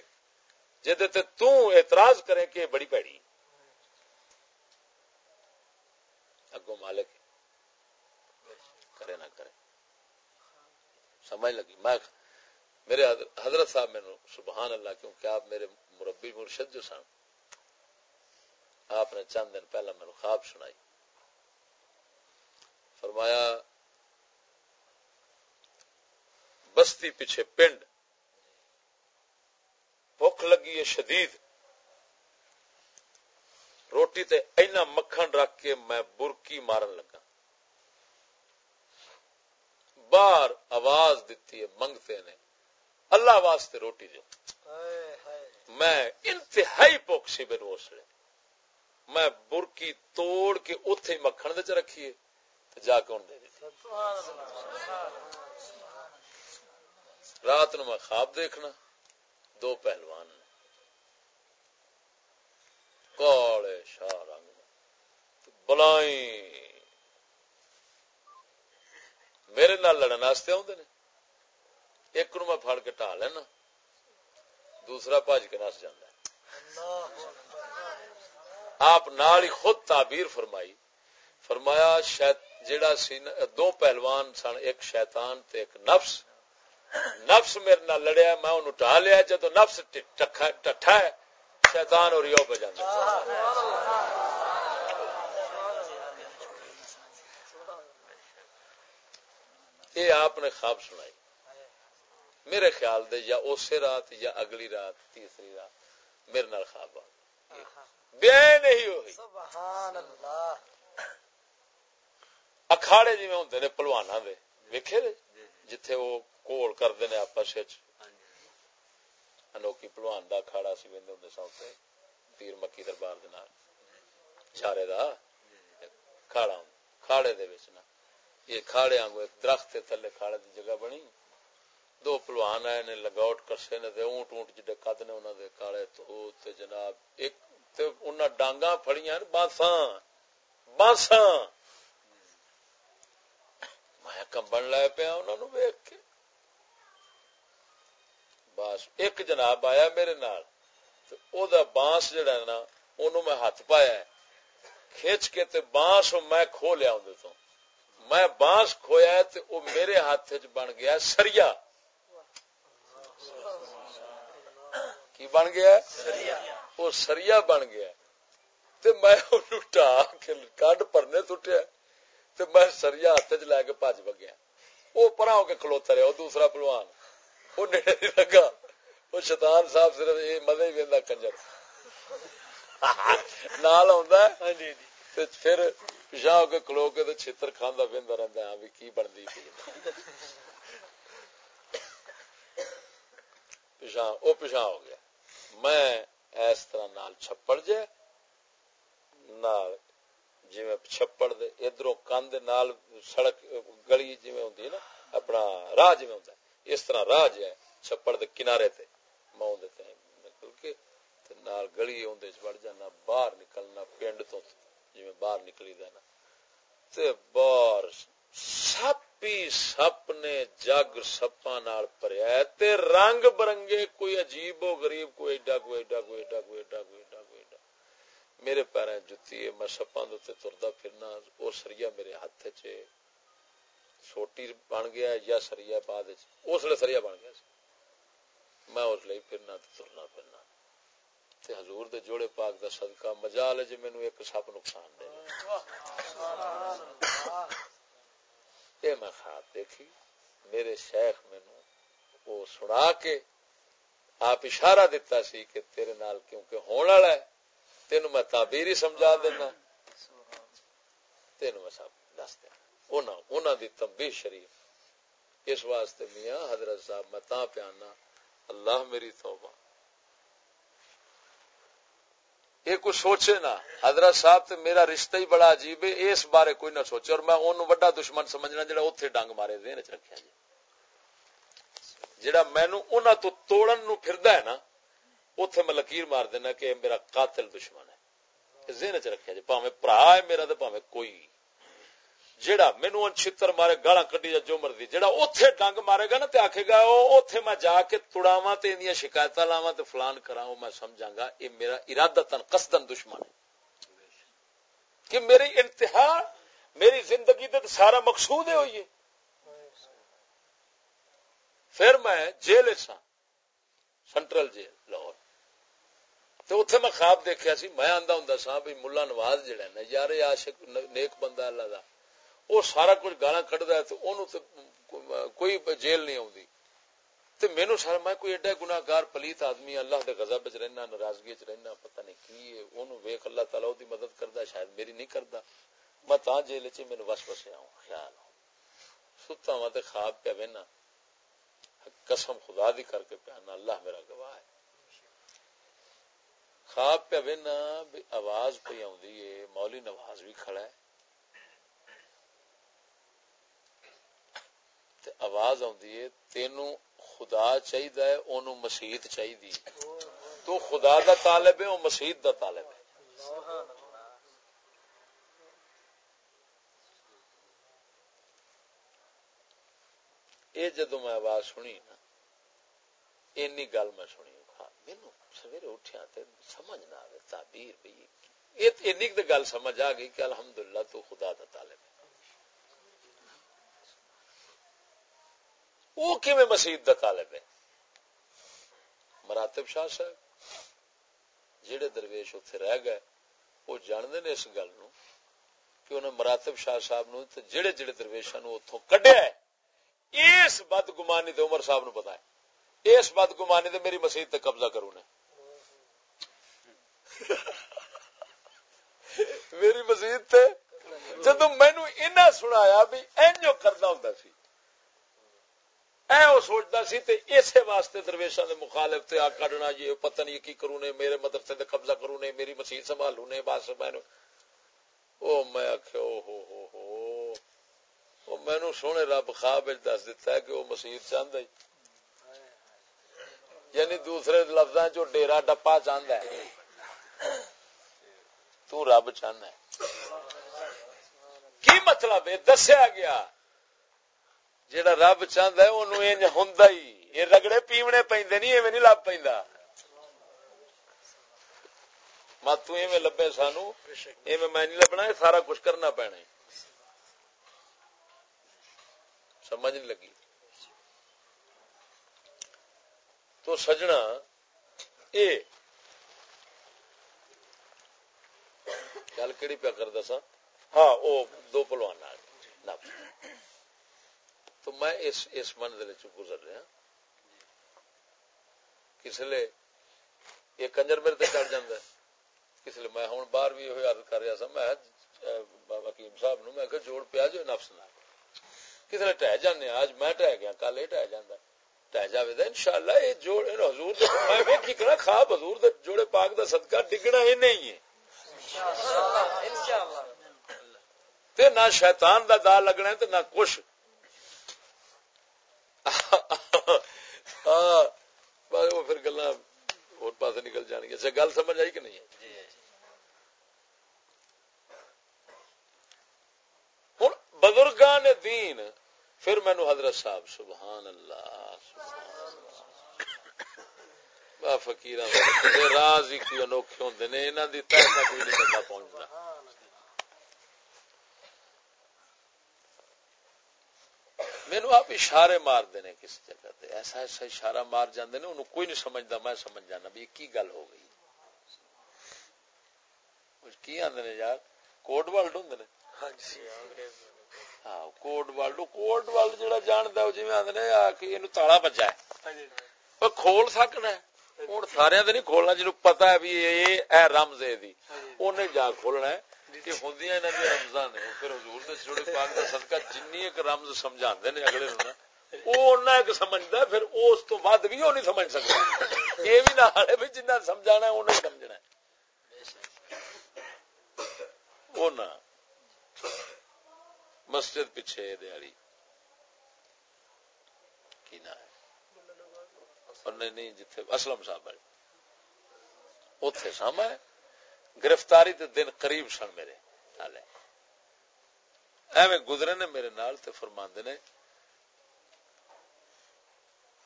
جہد تو اعتراض کرے کہ بڑی پیڑی۔ اگو مالک، کرے نہ کرے۔ سمجھ لگی؟ میں میرے حضرت صاحب میں سبحان اللہ، کیونکہ آپ میرے مربی مرشد جو سن آپ نے چند دن پہلا میرے خواب سنائی۔ فرمایا بستی پیچھے پنڈ بھوک لگی ہے شدید۔ روٹی تے اینا مکھن رکھ کے میں برکی مارن لگا۔ باہر آواز دیتی ہے منگتے نے اللہ واسطے روٹی دو میں انتہائی پوکسی بے اسلے میں برکی توڑ کے اتے مکھن دے رکھیے جا کے دے دیتی رات نو میں خواب دیکھنا، دو پہلوان کالے شاہ رنگ بلائیں۔ میرے نال لڑن واسطے آدھے نے۔ ایک نو میں پھڑ کے ٹا لینا، دوسرا بج کے نس جانا آپ نال ہی خود تعبیر فرمائی۔ فرمایا شاید جیڑا سی دو پہلوان سن، ایک شیطان تے ایک نفس۔ نفس میرے نال لڑیا، میں انہوں ٹا لیا جدو نفس ٹھا ہے، شیطان اور یو پہ جانا یہ آپ نے خواب سنائی۔ میرے خیال دے، یا اسی رات یا اگلی رات، تیسری رات، میرے نال خواب آ بیا نہیں ہوئی۔ اکھاڑے جی میں ہوں پلوانا دے ویکھے دے؟ جتھے وہ کول کرتے ہیں آپس انوکھی پلوان دا اکھاڑا سی ویندے ہوں سا پیر مکی دربار دے نال۔ چارے دا کھاڑا کھاڑے دے وچ نا۔ یہ کھاڑے آنگو ایک درخت تھلے کھاڑے دی جگہ بنی۔ دو پلوان آئے نے لگاؤٹ کرسے نے دے اونٹ اونٹ جڑے قد نے انہاں دے کالے تو تے جناب ایک تے انہاں ڈانگاں پھڑیاں باساں باساں میں کمبن لائے پیا انہاں نو ویکھ کے۔ بس ایک جناب آیا میرے نال، تے او دا بانس جڑا ہے نا اونوں میں ہاتھ پایا ہے۔ کھچ کے تے بانس میں کھو لیا اون دے تو میں بانس کھویا تو وہ میرے ہاتھ چ بن گیا سریا۔ کی بن گیا وہ سریا بن گیا میں کڈ پرنے تو میں سریا ہاتھ چ لے کے پج بگیا۔ وہ پرا ہو کے کھلوتا رہا وہ دوسرا پلوان۔ وہ نیڑے نہیں لگا۔ وہ شیطان صاحب صرف یہ مزے ہی وہدا کنجر۔ نال آ پھر پچھا ہو کے کلو کے چھتر کھانا پہنتا رہتا ہاں بھی کی بنتی پچھا وہ پچھا ہو گیا۔ میں اس طرح نال چھپڑ جے، نال جی چھپڑ دے ادھر کند نال سڑک گلی جی ہوں نا، اپنا راہ جی ہوں اس طرح راہ جی چھپڑ دے کنارے تے میں نکل کے تے نال گلی اندر بڑھ جانا، باہر نکلنا، پنڈ تو جی باہر نکلی دینا تے بار سپی سپ نے جگ سپا نال پریا تے رنگ برنگے کوئی عجیب و غریب کوئی ایڈا کوئی ایڈا کوئی ایڈا کوئی ایڈا کوئی ایڈا کوئی ایڈا میرے پیریں جتی ہے میں سپاں دے تردا پھرنا او سریا میرے ہاتھ چ چھوٹی بن گیا یا سریا بعد اس لیے سریا بن گیا میں اس لیے پھرنا ترنا پھرنا تے حضور دے جوڑے پاک دا صدقہ مجال جی مینو ایک سپ نقصان دے اے میں خواب دیکھی، میرے شیخ مینو وہ سنا کے آپ اشارہ دیتا سی کہ تیرے نال کیونکہ ہونے والا ہے تینو میں تعبیر ہی سمجھا دینا۔ تینو میں سب دس دینا۔ انہوں دی تنبیہ شریف۔ اس واسطے میاں حضرت صاحب، میں تا پیانا، اللہ میری توبہ۔ یہ کوئی سوچے نا۔ حضرت صاحب تے میرا رشتہ ہی بڑا عجیب ہے، اس بارے کوئی نہ سوچے۔ اور میں انہوں وڈا دشمن سمجھنا جڑا اتنے ڈنگ مارے دین چ رکھا جی۔ جڑا مینو انہوں تو توڑن نو پھردا ہے نا اتے میں لکیر مار دینا کہ میرا قاتل دشمن ہے۔ ذہن چ رکھا جی پاوے برا ہے میرا تو پاوے کوئی جیڑا مینو چھتر مارے گالا کٹی جا جو مرضی، جیڑا اوتھے ڈنگ مارے گا نا تے آکھے گا، او اوتھے میں جا کے تڑاواں تے اندیاں شکایتاں لاواں تے فلان کراں میں سمجھاں گا، اے میرا ارادتن قصدن دشمن ہے۔ کہ میری انتہا، میری زندگی تے سارا مقصود ہے ہوئی پھر میں جیل سا سینٹرل جیل، لاہور۔ تو اتنے میں خواب دیکھا سی، میں آندا ہوں سا بھی ملا نواز جڑا نا یار عاشق نیک بندہ اللہ دا۔ وہ سارا کچھ گالا کھڑا ہے تو انہوں تو کوئی جیل نہیں آتی تو مینو سارا میں کوئی ایڈا گناگار پلیت آدمی ہاں، اللہ دے غضب چ رہنا، ناراضگی چ رہنا، پتہ نہیں کی ہے انہوں ویخ اللہ تعالیٰ دی مدد کرتا شاید میری نہیں کرتا میں تا جیل چ مینو وس وسیا ہوں خیال ہوں ستا وا تو خواب پیا وہنا قسم خدا دی کر کے پیا اللہ میرا گواہ ہے۔ خواب پیا وہنا آواز پہ آئی ہے، مولی نواز بھی کھڑا ہے۔ آواز آدھی تینو خدا چاہیے اونو مسیت چاہیے تو خدا دا طالب ہے وہ مسیت دا طالب ہے۔ یہ جدو میں آواز سنی نا این گل میں سنی ہاں، مینو سویرے اٹھیا سمجھ نہ آئے تعبیر بھی گل سمجھ آ گئی کہ الحمدللہ تو خدا دا طالب ہے۔ وہ کیویں مسیح دا طالب ہے؟ مراتب شاہ صاحب جڑے درویش اتنے رہ گئے، وہ جانتے نے اس گل نو کہ انہیں مراتب شاہ صاحب نو جڑے جڑے درویشا نو اتوں کڈیا اس بد گمانی دے عمر صاحب نو پتا ہے۔ اس بد گمانی دے میری مسیح تے قبضہ کروں نے۔ میری مسیح تے جدو مینو سنایا بھی اینجو کرنا ہوں سی۔ اے وہ سوچتا سی تے اسے واسطے درویشا دے مخالف تے آ کڈنا جی پتہ نہیں کی کروں نے، میرے مدرسے تے قبضہ کروں نے، میری مسیح سنبھالوں نے بس میں او میں آخیا او ہو ہو ہو۔ او مینو سونے رب خواب وچ دس دیتا ہے کہ وہ مسیح چاہتا ہے۔ یعنی دوسرے لفظ جو ڈیرا ڈپا چاہتا ہے۔ تو رب چاہنا ہے۔ کی مطلب ہے؟ دسیا گیا۔ جیڑا رب چاہتا ہے انہوں انج ہوندا ہی۔ یہ رگڑے پیونے پیندے نہیں، ایویں نہیں لب پیندا مت تو ایویں لبے سانو، ایویں میں نہیں لبنا، یہ سارا کچھ کرنا پینا سمجھ نہیں لگی۔ تو سجنا، اے۔ گل کہڑی پیا کر دسا ہاں وہ دو پلوان آ گئے تو میں اس اس منزل چ گزر رہا کس لیے یہ کنجر میرے تے چڑھ جاتا کس لیے میں ہوں باہر بھی عرض کر رہا سا میں حکیم صاحب نو میں کہ جوڑ پیا جو نفس نہ کس لیے ٹہ جانے آج میں ٹہ گیا کل یہ ٹہ جانا ٹہ جاوے دا انشاءاللہ یہ جوڑ حضور دے میں خواب حضور دے جوڑے پاک دا صدقہ ڈگنا ہی نہیں ہے۔ انشاءاللہ۔ تے نہ شیطان دا دا لگنا ہے تے نہ کچھ۔ ہاں وہ پھر گلا اور پاس نکل جان گیا۔ اچھا گل سمجھ آئی کہ نہیں؟ جی، جی۔ ہوں بزرگان دین پھر مینو حضرت صاحب سبحان اللہ فکیر راز ہی انوکھے ہوں نے یہاں کی تہ کوئی نہیں بندہ پہنچنا مینو آپ اشارے مار دینے کسی جگہ تے۔ ایسا ایسا اشارہ مار جاندے نے انہوں کوئی نہیں سمجھدا میں سمجھ جانا۔ بھی کی گل ہو گئی۔ کی آندے نے یار؟ کوڈ ورلڈ ہوندے نے؟ ہاں جی ہاں کوڈ ورلڈ کوڈ ورلڈ جڑا جاندا او جویں آندے نے آ کہ اینو تالا بجا ہے او کھول سکنا ہے۔ ہن سارے نہیں کھولنا جنوں پتہ ہے بھی اے اے رمز ہے دی اونے جا کھولنا ہے کہ ہوندیاں انہاں دی رمزاں نے پھر حضور دے جوڑے پاک دا صدقہ جنی ایک رمز سمجھاندے نے اگلے نوں او اوناں ایک سمجھدا پھر اس تو بعد بھی او نہیں سمجھ سکدا اے بھی نہ ہے بھی جنہ سمجھانا ہے اونے سمجھنا ہے مسجد پیچھے دیہی کی نہ نہیں جتھے اسلم صاحب اتے سام ہے گرفتاری دے دن قریب سن میرے حالے ایویں گزرے نے میرے نال تے فرماندے نے۔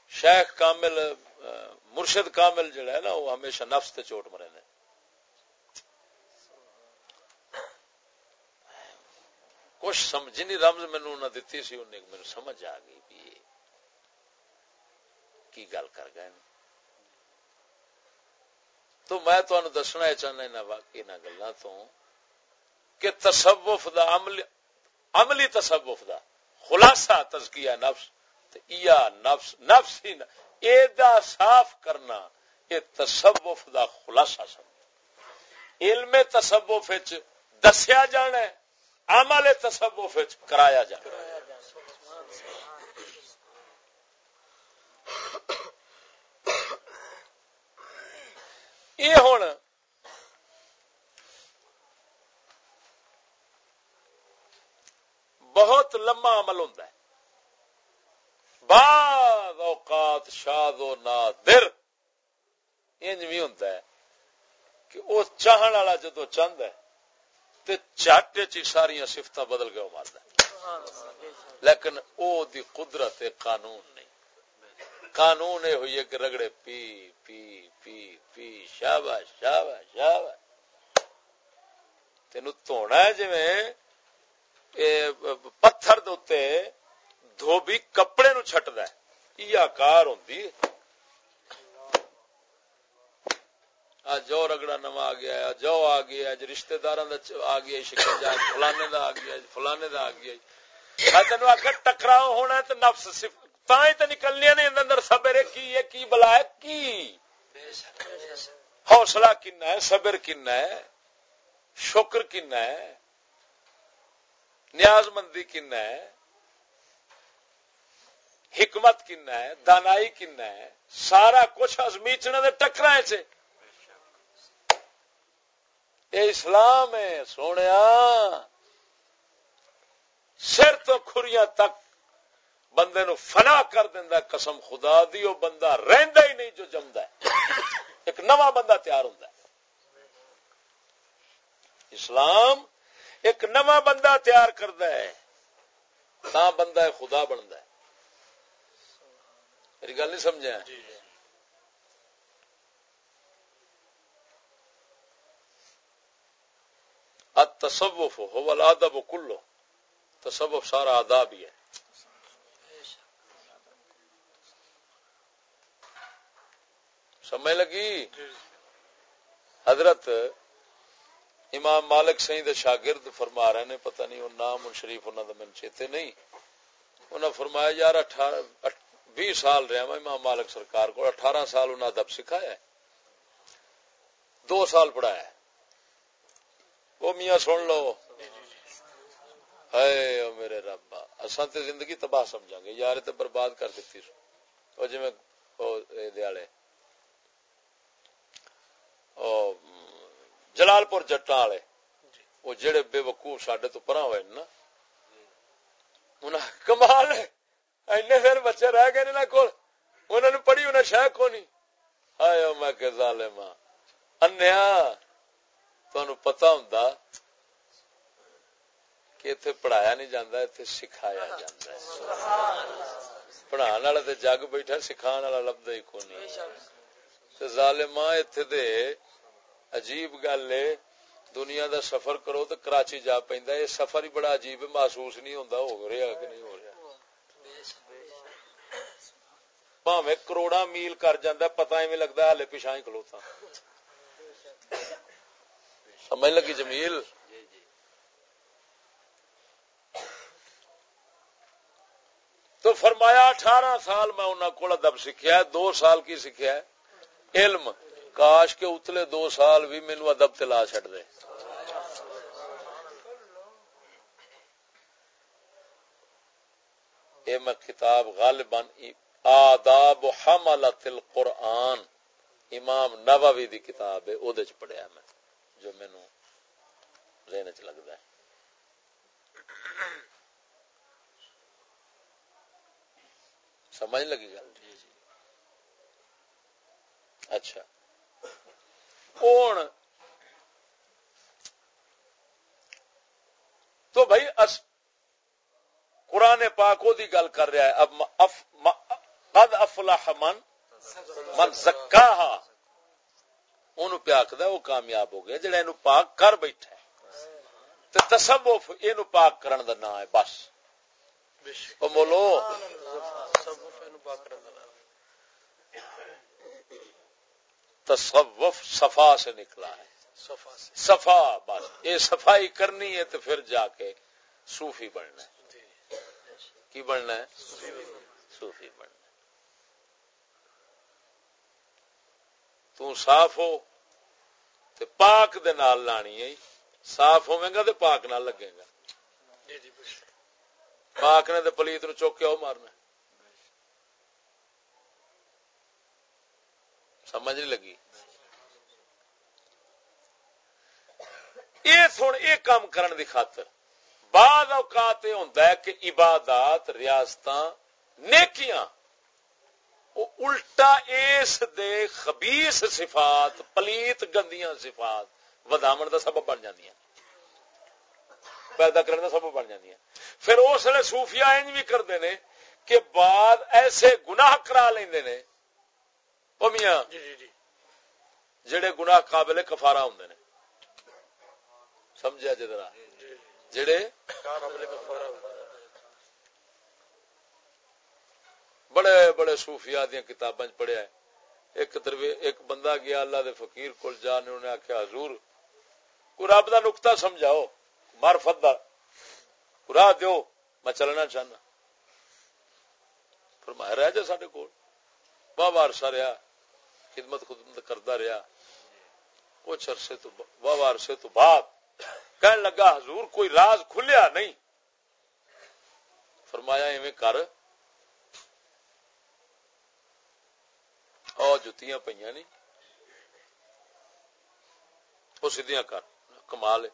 شیخ کامل مرشد کامل جڑا ہے نا، وہ ہمیشہ نفس تے چوٹ مرے نے۔ کچھ سمجھ نہیں، رمز مینو انہیں دتی سی، انہیں میرے سمجھ آ گئی بھی۔ کی گل کر گئے تو میں تو دسنا یہ چاہنا ان واقعی گلا تو کہ تصوف دا عمل عملی تصوف دا خلاصہ تزکیہ نفس نفس نفس ہی اے دا صاف کرنا یہ تصوف دا خلاصہ سمجھ علم تصوف دسیا جانا ہے، عمل تصوف کرایا جانا یہ ہوں بہت لمبا عمل ہوں بعد اوقات شاد و نادر انج بھی ہوں کہ وہ چاہن والا جدو چند ہے تے چٹ چ ساری سفت بدل کے مارد لیکن او دی قدرت قانون نہیں قانون یہ ہوئی ہے کہ رگڑے، پی پی پی پی، شاباش شاباش شاباش۔ تین دھونا ہے جی پتھر دے دھوبی کپڑے نو چھٹ دا ہے۔ یہ آکار ہوندی جو رگڑا نوا آ گیا جو آ گیا اج رشتے دار آ گیا شکر جا فلانے دا آ گیا فلانے دا آ گیا میں تین آخر ٹکراؤ ہونا تو نفس تو نکلنی نہیں اندر سبر کی ہے، کی بلا ہے، کی؟ حوصلہ کنا ہے، صبر کنا ہے، شکر کنا ہے، نیاز مندی کنا ہے، حکمت کنا ہے، دانائی کنا ہے، سارا کچھ ازمیچنے دے ٹکرا چ اسلام ہے سونے سر تو کھریاں تک بندے نو فنا کر دینا قسم خدا دی وہ بندہ رہندا ہی نہیں جو جمدا ہے۔ ایک نواں بندہ تیار ہوتا ہے۔ اسلام ایک نواں بندہ تیار کرتا ہے تا بندہ خدا بنتا ہے۔ میری گل نہیں سمجھا؟ جی جی۔ تصوف ہو الادب کلو تصوف سارا آداب ہی ہے۔ سمجھ لگی؟ حضرت امام مالک سی شاگرد فرما رہے نے پتہ نہیں وہ نام شریف انہوں نے من چیتے نہیں۔ انہوں فرمایا یار اٹھارہ بھی سال رہا میں امام مالک سرکار کو اٹھارہ سال انہوں ادب سکھایا ہے۔ دو سال پڑھایا ہے۔ وہ میاں سن لو۔ ہے میرے ربا اصا تے زندگی تباہ سمجھا گے۔ یار تے برباد کر دیتی وہ جی میں دیالے جلال پور جٹا والے وہ جڑے بے وقوف سڈے تو پرا ہوئے نا کمال اینے پھر بچے رہ گئے نا کول انہوں نے پڑھی انہیں شہ کو نہیں ہائے میں کہ ظالما انیا پتا ہوں کہ اتنے پڑھایا نہیں جانا اتنے سکھایا جا پڑھا والا تو جگ بیٹھا سکھا والا لبا ہی کون ظالما اتنے عجیب گل ہے، دنیا دا سفر کرو تو کراچی جا پہ یہ سفر ہی بڑا عجیب محسوس نہیں ہوتا ہو رہا کہ نہیں ہو رہا؟ پاوے کروڑا میل کر جا پتا ایویں لگتا ہالے پیچھا ہی کلوتا سمجھ لگی جمیل؟ تو فرمایا، اٹھارہ سال میں انہوں کو ادب سیکھا دو سال کی سیکھا علم۔ کاش کے اتلے دو سال بھی مینو ادب تلا چڈ دے۔ اے میں کتاب غالباً آداب حملت القرآن امام نووی دی کتاب ہے او دے چ پڑھیا میں، جو مینو ذہن چ لگتا ہے۔ سمجھ لگی گل؟ اچھا۔ کون؟ تو بھائی اس قرآن پاک دی گل کر رہا ہے اب اف قد افلح من من زکاہا۔ اونوں پہ آکھدا وہ کامیاب ہو گیا جڑا اینو پاک کر بیٹھا ہے۔ تے تصوف اینو پاک کرن دا نام ہے بس۔ او تصوف صفا سے نکلا ہے۔ صفا بس۔ یہ صفائی کرنی ہے تو پھر جا کے صوفی بننا ہے۔ کی بننا ہے؟ صوفی بننا تو صاف ہو تے پاک دے نال لانی ہے۔ صاف ہوے گا تے پاک نال لگے گا۔ جی، جی، پاک نے تے پلیت نو چوک کے او مارنا سمجھ نہیں لگی۔ یہ سن، یہ کام کرن دی خاطر۔ بعد اوقات یہ ہوتا ہے کہ عبادات ریاست نیکیاں الٹا اس دے خبیس صفات، پلیت گندیاں صفات ودامن دا سبب بن جاندیاں۔ پیدا کرنے دا سبب بن جاندیاں۔ پھر اس لیے صوفیاء انج بھی کرتے ہیں کہ بعد ایسے گناہ کرا لیندے نے او میاں جی جی جی۔ جڑے گناہ قابل کفارہ ہوندے نے۔ سمجھا جی ذرا جڑے بڑے بڑے صوفیاء دیا کتاباں پڑھیا ہے۔ ایک دروے ایک بندہ گیا اللہ دے فقیر کول جا نے انہیں آخیا حضور کو رب دا نقطہ سمجھاؤ معرفت دا۔ راہ دیو میں چلنا چاہنا۔ فرمایا رہ جا ساڈے کول۔ واہ عرصہ رہا خدمت خدمت کرتا رہا۔ کچھ عرصے تو واہ عرصے تو بعد کہنے لگا، حضور کوئی راز کھلیا نہیں۔ فرمایا، ایویں کر۔ او جتیاں پہ نہیں وہ سیدیاں کر۔ کمال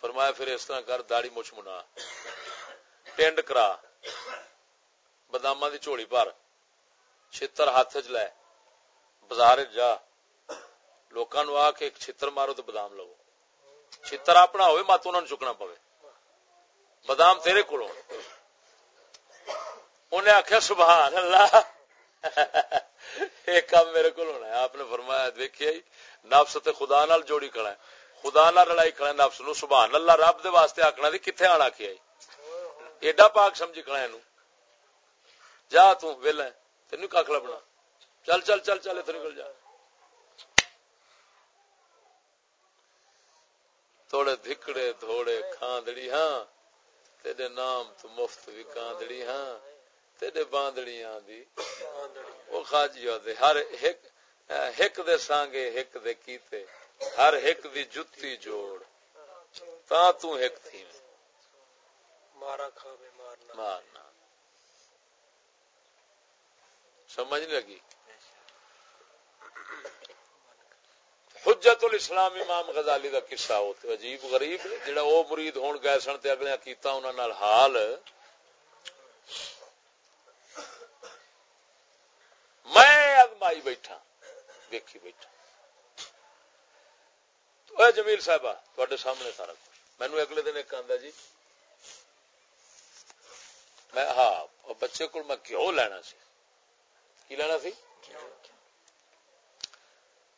فرمایا، پھر اس طرح کر داڑی مچھ منا۔ ٹینڈ کرا۔ بداما دی چوڑی پر چھتر ہاتھ چ لے بازار جا لوکاں نو آ کے ایک چھتر مارو تو بادام لو چھتر اپنا ہوئے مت انہوں نے چکنا پوے بادام تیرے کو انہیں آخیا سبحان اللہ ایک کام میرے کو ہونا ہے آپ نے فرمایا دیکھیے نفس تے خدا نال جوڑی کھڑا ہے خدا نال لڑائی کھڑا ہے نفس نو سبحان اللہ رب دے واسطے آکھنا دی کتنے آنا کیا ایڈا پاک سمجھی کھڑا ہے نو جا تو ویلا ہے تینوں کھ لبنا چل چل چل چل اتنے نکل جا تھوڑے دھکڑے تھوڑے کھاندڑی ہاں تیرے نام تو مفت بھی کاندڑی ہاں تیرے باندڑیاں دی او خاجی ہوتے ہر ہک ہک دے سانگے ہک دے کیتے ہر ہک دی جتی جوڑ تا تو ہک تھی مارا کھاوے مارنا مارنا سمجھ لگی۔ حجت الاسلام امام غزالی دا قصہ ہوتے عجیب غریب جڑا او مرید ہون گئے سن تے اگلے کیتا انہاں نال حال میں ازمائی بیٹھا دیکھی بیٹھا۔ اے جمیل صاحبہ، تواڈے سامنے سارا کچھ۔ مینوں اگلے دن ایک آندا جی میں ہاں بچے کو میں کیوں لینا سی؟ کی لینا سی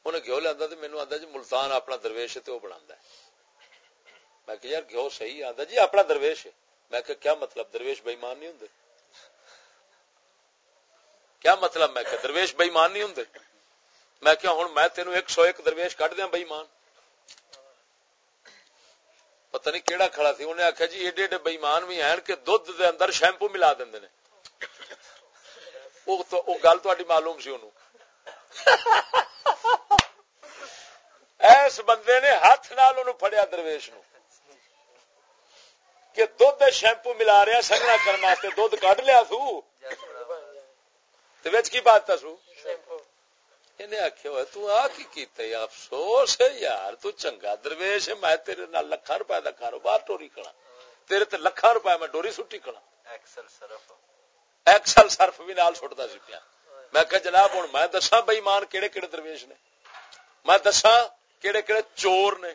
انہیں گھو لیا تو مینو آتا جی ملتان اپنا درویش ہے تو وہ بنا میں کہ یار گھو صحیح آتا جی اپنا درویش ہے۔ میں کہ کیا مطلب درویش بےمان نہیں ہوں کیا مطلب میں کہ درویش بےمان نہیں ہوں میں کیا ہوں میں تینوں ایک سو ایک درویش کٹ دیا بےمان پتہ نہیں کیڑا کھڑا تھی انہیں آخیا جی ایڈے ایڈے بےمان بھی ہیں کہ دھد دے اندر شیمپو ملا دیں وہ گل تاری معلوم سی انہوں ایس بندے نے ہاتھ نال فڑیا درویش نو کہ دھد شیمپو ملا رہا سگنا کرنے دھد کٹ لیا سو کی بات سو انہیں آخیا ہوا کی افسوس ہے یار تو چنگا درویش ہے میں تیرے نال لکھا روپے کا کاروبار ٹوری کھڑا تیرے تے لکھا روپے میں ڈوری سٹی کھڑا ایکسل سرف بھی نال سٹتا سی پیا۔ میں کہ جناب ہوں میں دسا بئی مان کہڑے کہڑے درویش نے۔ میں دسا کہڑے کہڑے چور نے۔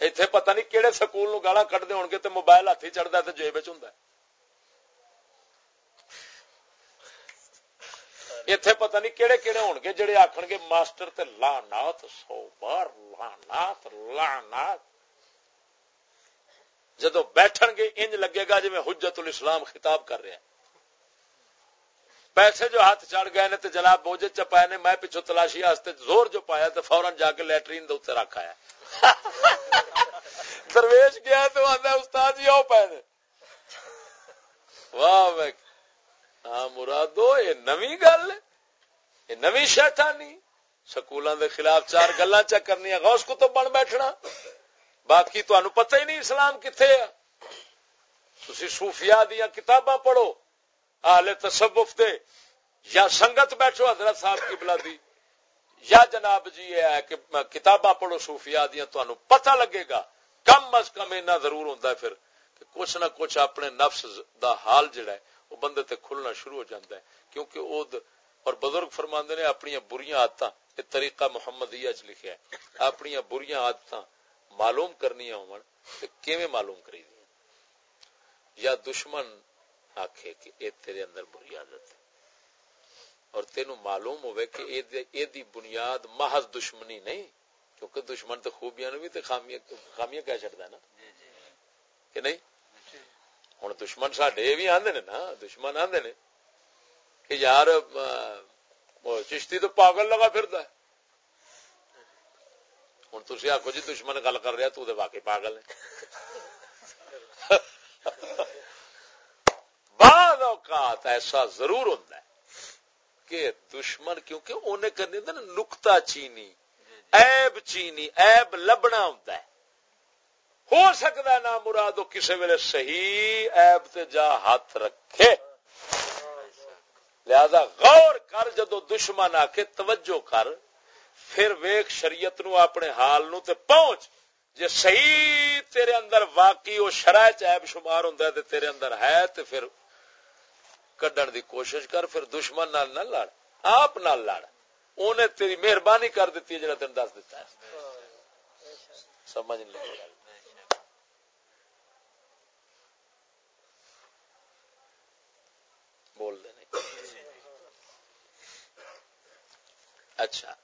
اتنے پتہ نہیں کہڑے سکول نو گالا کٹتے ہو گے تو موبائل ہاتھ چڑھتا تو جیب چ ہوں اتے پتہ نہیں کہڑے کہڑے ہون گے جڑے آخر گے ماسٹر تے لانات سو بار لانات لانات جدو بیٹھن گے، انج لگے گا جی میں حجت الاسلام خطاب کر رہا پیسے جو ہاتھ چڑھ گئے نے تو جناب بوجھ چپائے نے، میں پیچھو تلاشی واسطے زور جو پایا تو فورن جا کے لیٹرین دے رکھ آیا۔ <laughs> درویش گیا تو آدھا استاد جی آؤ پائے واہ میں ہاں مرادو یہ نوی گل یہ نوی شیطانی۔ سکولوں دے خلاف چار گلا چیک کرنی غوث کو تو بن بیٹھنا۔ باقی تو پتہ ہی نہیں اسلام کتنے ہے۔ تھی صوفیاء دیا کتاباں پڑھو آل تصوف دے، یا سنگت بیٹھو حضرت صاحب کی بلا دی، یا جناب جی یہ ہے کہ کتاباں پڑھو صوفیاء دیا تو پتہ لگے گا۔ کم از کم اینا ضرور ہوتا ہے پھر کہ کچھ نہ کچھ اپنے نفس دا حال جڑا ہے، وہ بندے تے کھلنا شروع ہو جاتا ہے۔ کیونکہ وہ اور بزرگ فرماندے نے اپنی بریاں آدت یہ طریقہ محمد چ لکھا ہے۔ اپنی بریاں آدت معلوم کرنی ہون تے کیویں معلوم کری دی؟ یا دشمن آکھے کہ اے تیرے اندر بری عادت ہے۔ اور تینو معلوم ہوئے کہ اے اے دی بنیاد محض دشمنی نہیں کیونکہ دشمن تو خوبیاں بھی تے خامیاں خامیاں کہہ چھڑدا ہے نا؟ کہ نہیں؟ ہوں دشمن سڈے بھی آدھے نا دشمن آدھے نے کہ یار چشتی تو پاگل لگا پھر ہوں تھی آخو جی دشمن گل کر رہا تو واقعی پاگل ہے بعض اوقات ایسا ضرور ہوتا ہے کہ دشمن کیونکہ انہیں کرنی ہوتا نا نکتا چینی ایب چینی ایب لبنا ہوتا ہے ہو سکتا ہے نا مراد کسی ویلے صحیح ایب تے جا ہاتھ رکھے لہذا غور کر جدو دشمن آ کے توجہ کر پھر ویخ شریعت نو اپنے حال نو تے پہنچ۔ جے صحیح تیرے اندر واقعی وہ شرح چیب شمار ہوں تے تیرے اندر ہے تے پھر کڈن دی کوشش کر، پھر دشمن نال نہ لڑ، آپ نال لڑ۔ انہیں تیری مہربانی کر دیتی ہے جڑا تین دس دیتا ہے۔ سمجھ نہیں لگا بول دے نہیں۔ اچھا۔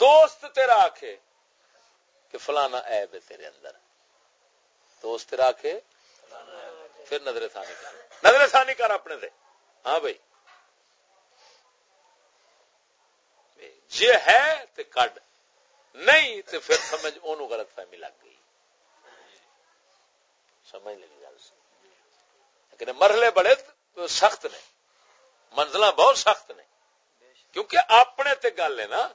دوست تیرا آخے کہ فلانا ایب ہے تیرے اندر۔ دوست تیرا آخے پھر نظر ثانی کر۔ نظر ثانی کر اپنے دے۔ ہاں بھائی۔ جی ہے تو کڈ۔ نہیں تو پھر سمجھ انہوں غلط فہمی لگ گئی۔ سمجھ لگی گل۔ لیکن مرحلے بڑے سخت نے۔ منزل بہت سخت نے۔ کیونکہ اپنے تے گل ہے نا۔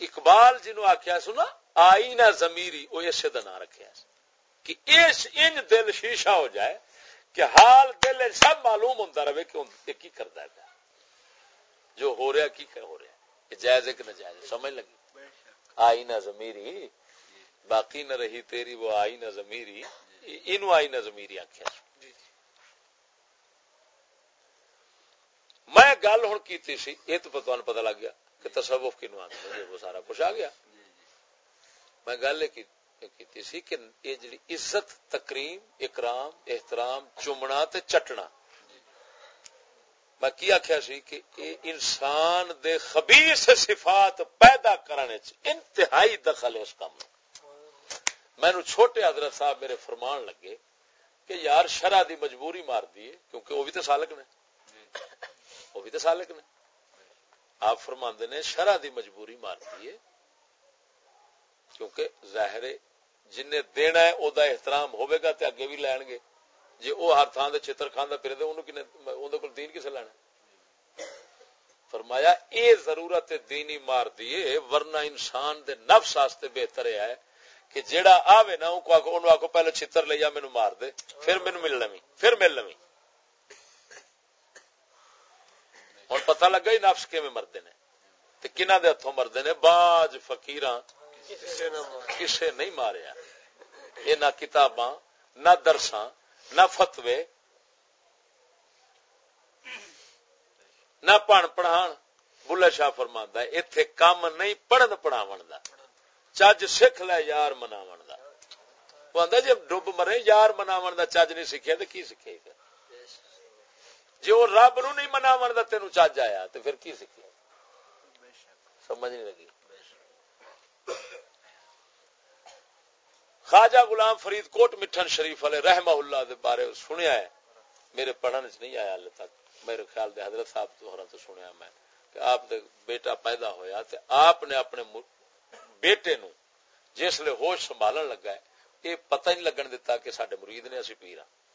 اقبال جنو آخیا سنا آئی نہ زمیری وہ اسے دن رکھا کہ اس ان دل شیشہ ہو جائے کہ حال دل سب معلوم ہوتا رہے کہ کی کرتا ہے۔ جو ہو رہا کی ہو رہا ہے۔ جائز ہے کہ نہ جائز سمجھ لگی؟ آئی نہ زمیری باقی نہ رہی تیری وہ آئی نہ زمیری اینو آئی نہ زمیری آخیا میں گل ہوں کی سی یہ تو پتا لگ گیا۔ کہ تصوف کی نو وہ سارا کچھ آ گیا۔ میں گل کی سی کہ یہ جڑی عزت تکریم اکرام احترام چومنا تے چٹنا۔ میں کی آخیا سی کہ انسان دے خبیث صفات پیدا کرنے انتہائی دخل ہے اس کام میں۔ چھوٹے حضرت صاحب میرے فرمان لگے کہ یار شرح دی مجبوری مار دیے کیونکہ وہ بھی تو سالک نے۔ وہ بھی تو سالک نے۔ آپ فرما نے شرح دی مجبوری مار دیے کیونکہ ظاہر جن دینا ہے او دا احترام ہوئے گا تے اگے بھی لین گے۔ جی وہ ہر تھان دے چتر کھانا پھر دے انہوں کنے اندر کل دین کسے لینا فرمایا، اے ضرورت دینی مار دیے ورنہ انسان دے نفس آستے بہتر ہے کہ جیڑا آوے نا ان آکو انہوں آکو پہلے چھتر لیا مینو مار دے، پھر مینو مل لمی، پھر مل لمی۔ ہوں پتا لگا ہی نفس کی مردے نے؟ کنہ دے ہاتھوں مردے نے؟ باج فکیر کسے نہیں ماریا۔ یہ نہ کتاباں نہ درساں نہ فتوے نہ پڑھ پڑھان۔ بلا شاہ فرما اتے کام نہیں پڑھن پڑھاو دا۔ چج سکھ لے یار مناو دا۔ وہ آدھا جب ڈب مرے یار مناو دا چج نہیں سیکھے تو کی سیکھے پھر جی وہ رب نو نہیں مناو دا تین چج آیا تو پھر کی سیکھے سمجھ نہیں لگی۔ خواجہ غلام فرید کوٹ مٹھن شریف والے رحمہ اللہ دے بارے سنیا ہے۔ میرے پڑھنے چ نہیں آیا ہلے تک۔ میرے خیال دے حضرت صاحب تو سنیا میں کہ آپ دے بیٹا پیدا ہویا تے آپ نے اپنے بیٹے نو جس لیے ہوش سنبھالن لگا ہے، یہ پتہ نہیں لگن دیتا کہ سڈے مرید نے اسی پیرا ہاں۔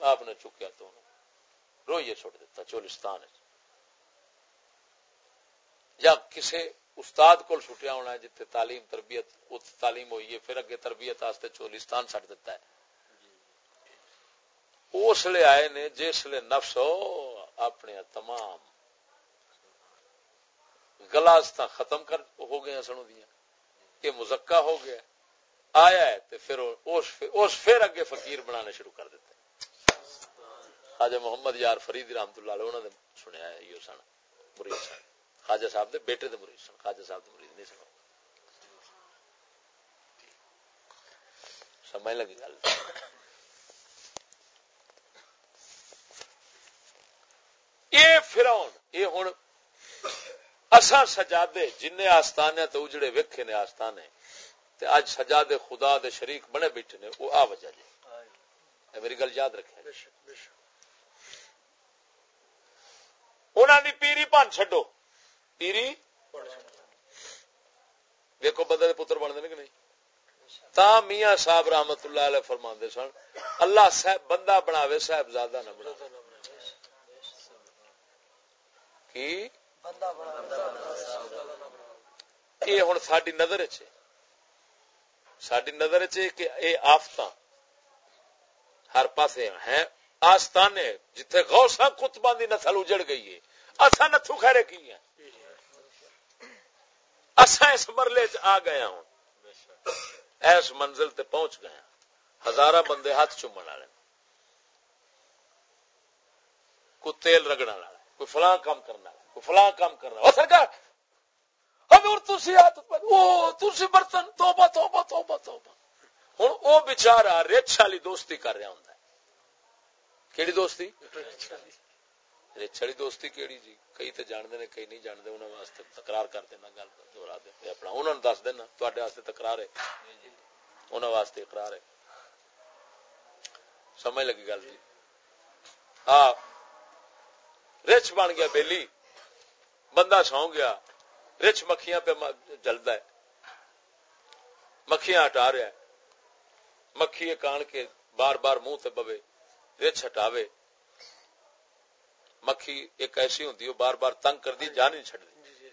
آپ نے چکیا تو روئیے چھوڑ دیتا، چولستان یا کسی استاد کو چھٹیا ہونا ہے جتنے تعلیم، تربیت تعلیم ہوئی ہے، پھر اگے تربیت چولستان چٹ دیتا ہے۔ اس لیے آئے نے جس لیے نفس ہو، اپنے تمام گلاس ختم کر ہو گیا سنو دیا یہ مزکا ہو گیا۔ آیا ہے تو پھر اس پھر اگے فقیر بنانے شروع کر دیتے خواجہ محمد یار فرید رحمت اللہ علیہ، انہوں نے سنیا ہے یہ سن، مرید سن۔ خواجہ صاحب دے بیٹے دے مرید سن، خواجہ صاحب دے مرید نہیں سنو سمجھ لگی گل؟ یہ فرون یہ ہوں اصا سجادے جن آستانے تو اجڑے ویکھے نے آستانے، تے اج سجادے خدا دے شریک بنے بیٹھے نے وہ آ وجہ جی میری گل یاد رکھے۔ بے شک بے شک انہوں دی پیری پن چڈو پیری ویکو بندے پتر بنتے کہ نہیں تا میاں صاحب رحمت اللہ علیہ فرما سن اللہ صاحب بندہ بناوے صاحب زیادہ نہ بنا کی یہ ہوں ساری نظر ساری نظر کہ یہ آفت ہر پاس ہے آستانے جتھے غوثا کتبا دی نسل اجڑ گئی ہے اصا نتھو خیرے کی ہیں؟ اصا اس مرلے چ آ گیا ہوں۔ ایس منزل تے پہنچ گیا ہاں۔ ہزارہ بندے ہاتھ چومن والے کو تیل رگڑا والا کوئی فلاں کام کرنا کوئی فلاں کام کرنا ہو سرکار! حضور تسی او تسی برتن، توبہ توبہ توبہ توبہ۔ ہن او بیچارہ رچ والی دوستی کر رہا ہوندا ہے۔ کیڑی دوستی؟ رچ والی دوستی کیڑی جی کئی تے جان دے نے کئی نہیں جان دے انہاں واسطے تکرار کر دینا گل دہرا دے اپنا انہاں نوں دس دینا تواڈے واسطے تکرار ہے انہاں واسطے اقرار ہے سمجھ لگی گل جی ہاں رچ بن گیا بیلی بندہ سو گیا رچ مکھیاں پہ جلدا ہے مکھیاں ہٹا رہا ہے مکھی کان کے بار بار منہ تے بوے رچ ہٹاوے مکھی ایک ایسی ہوں بار بار تنگ کر دی جان نہیں چڈ دی۔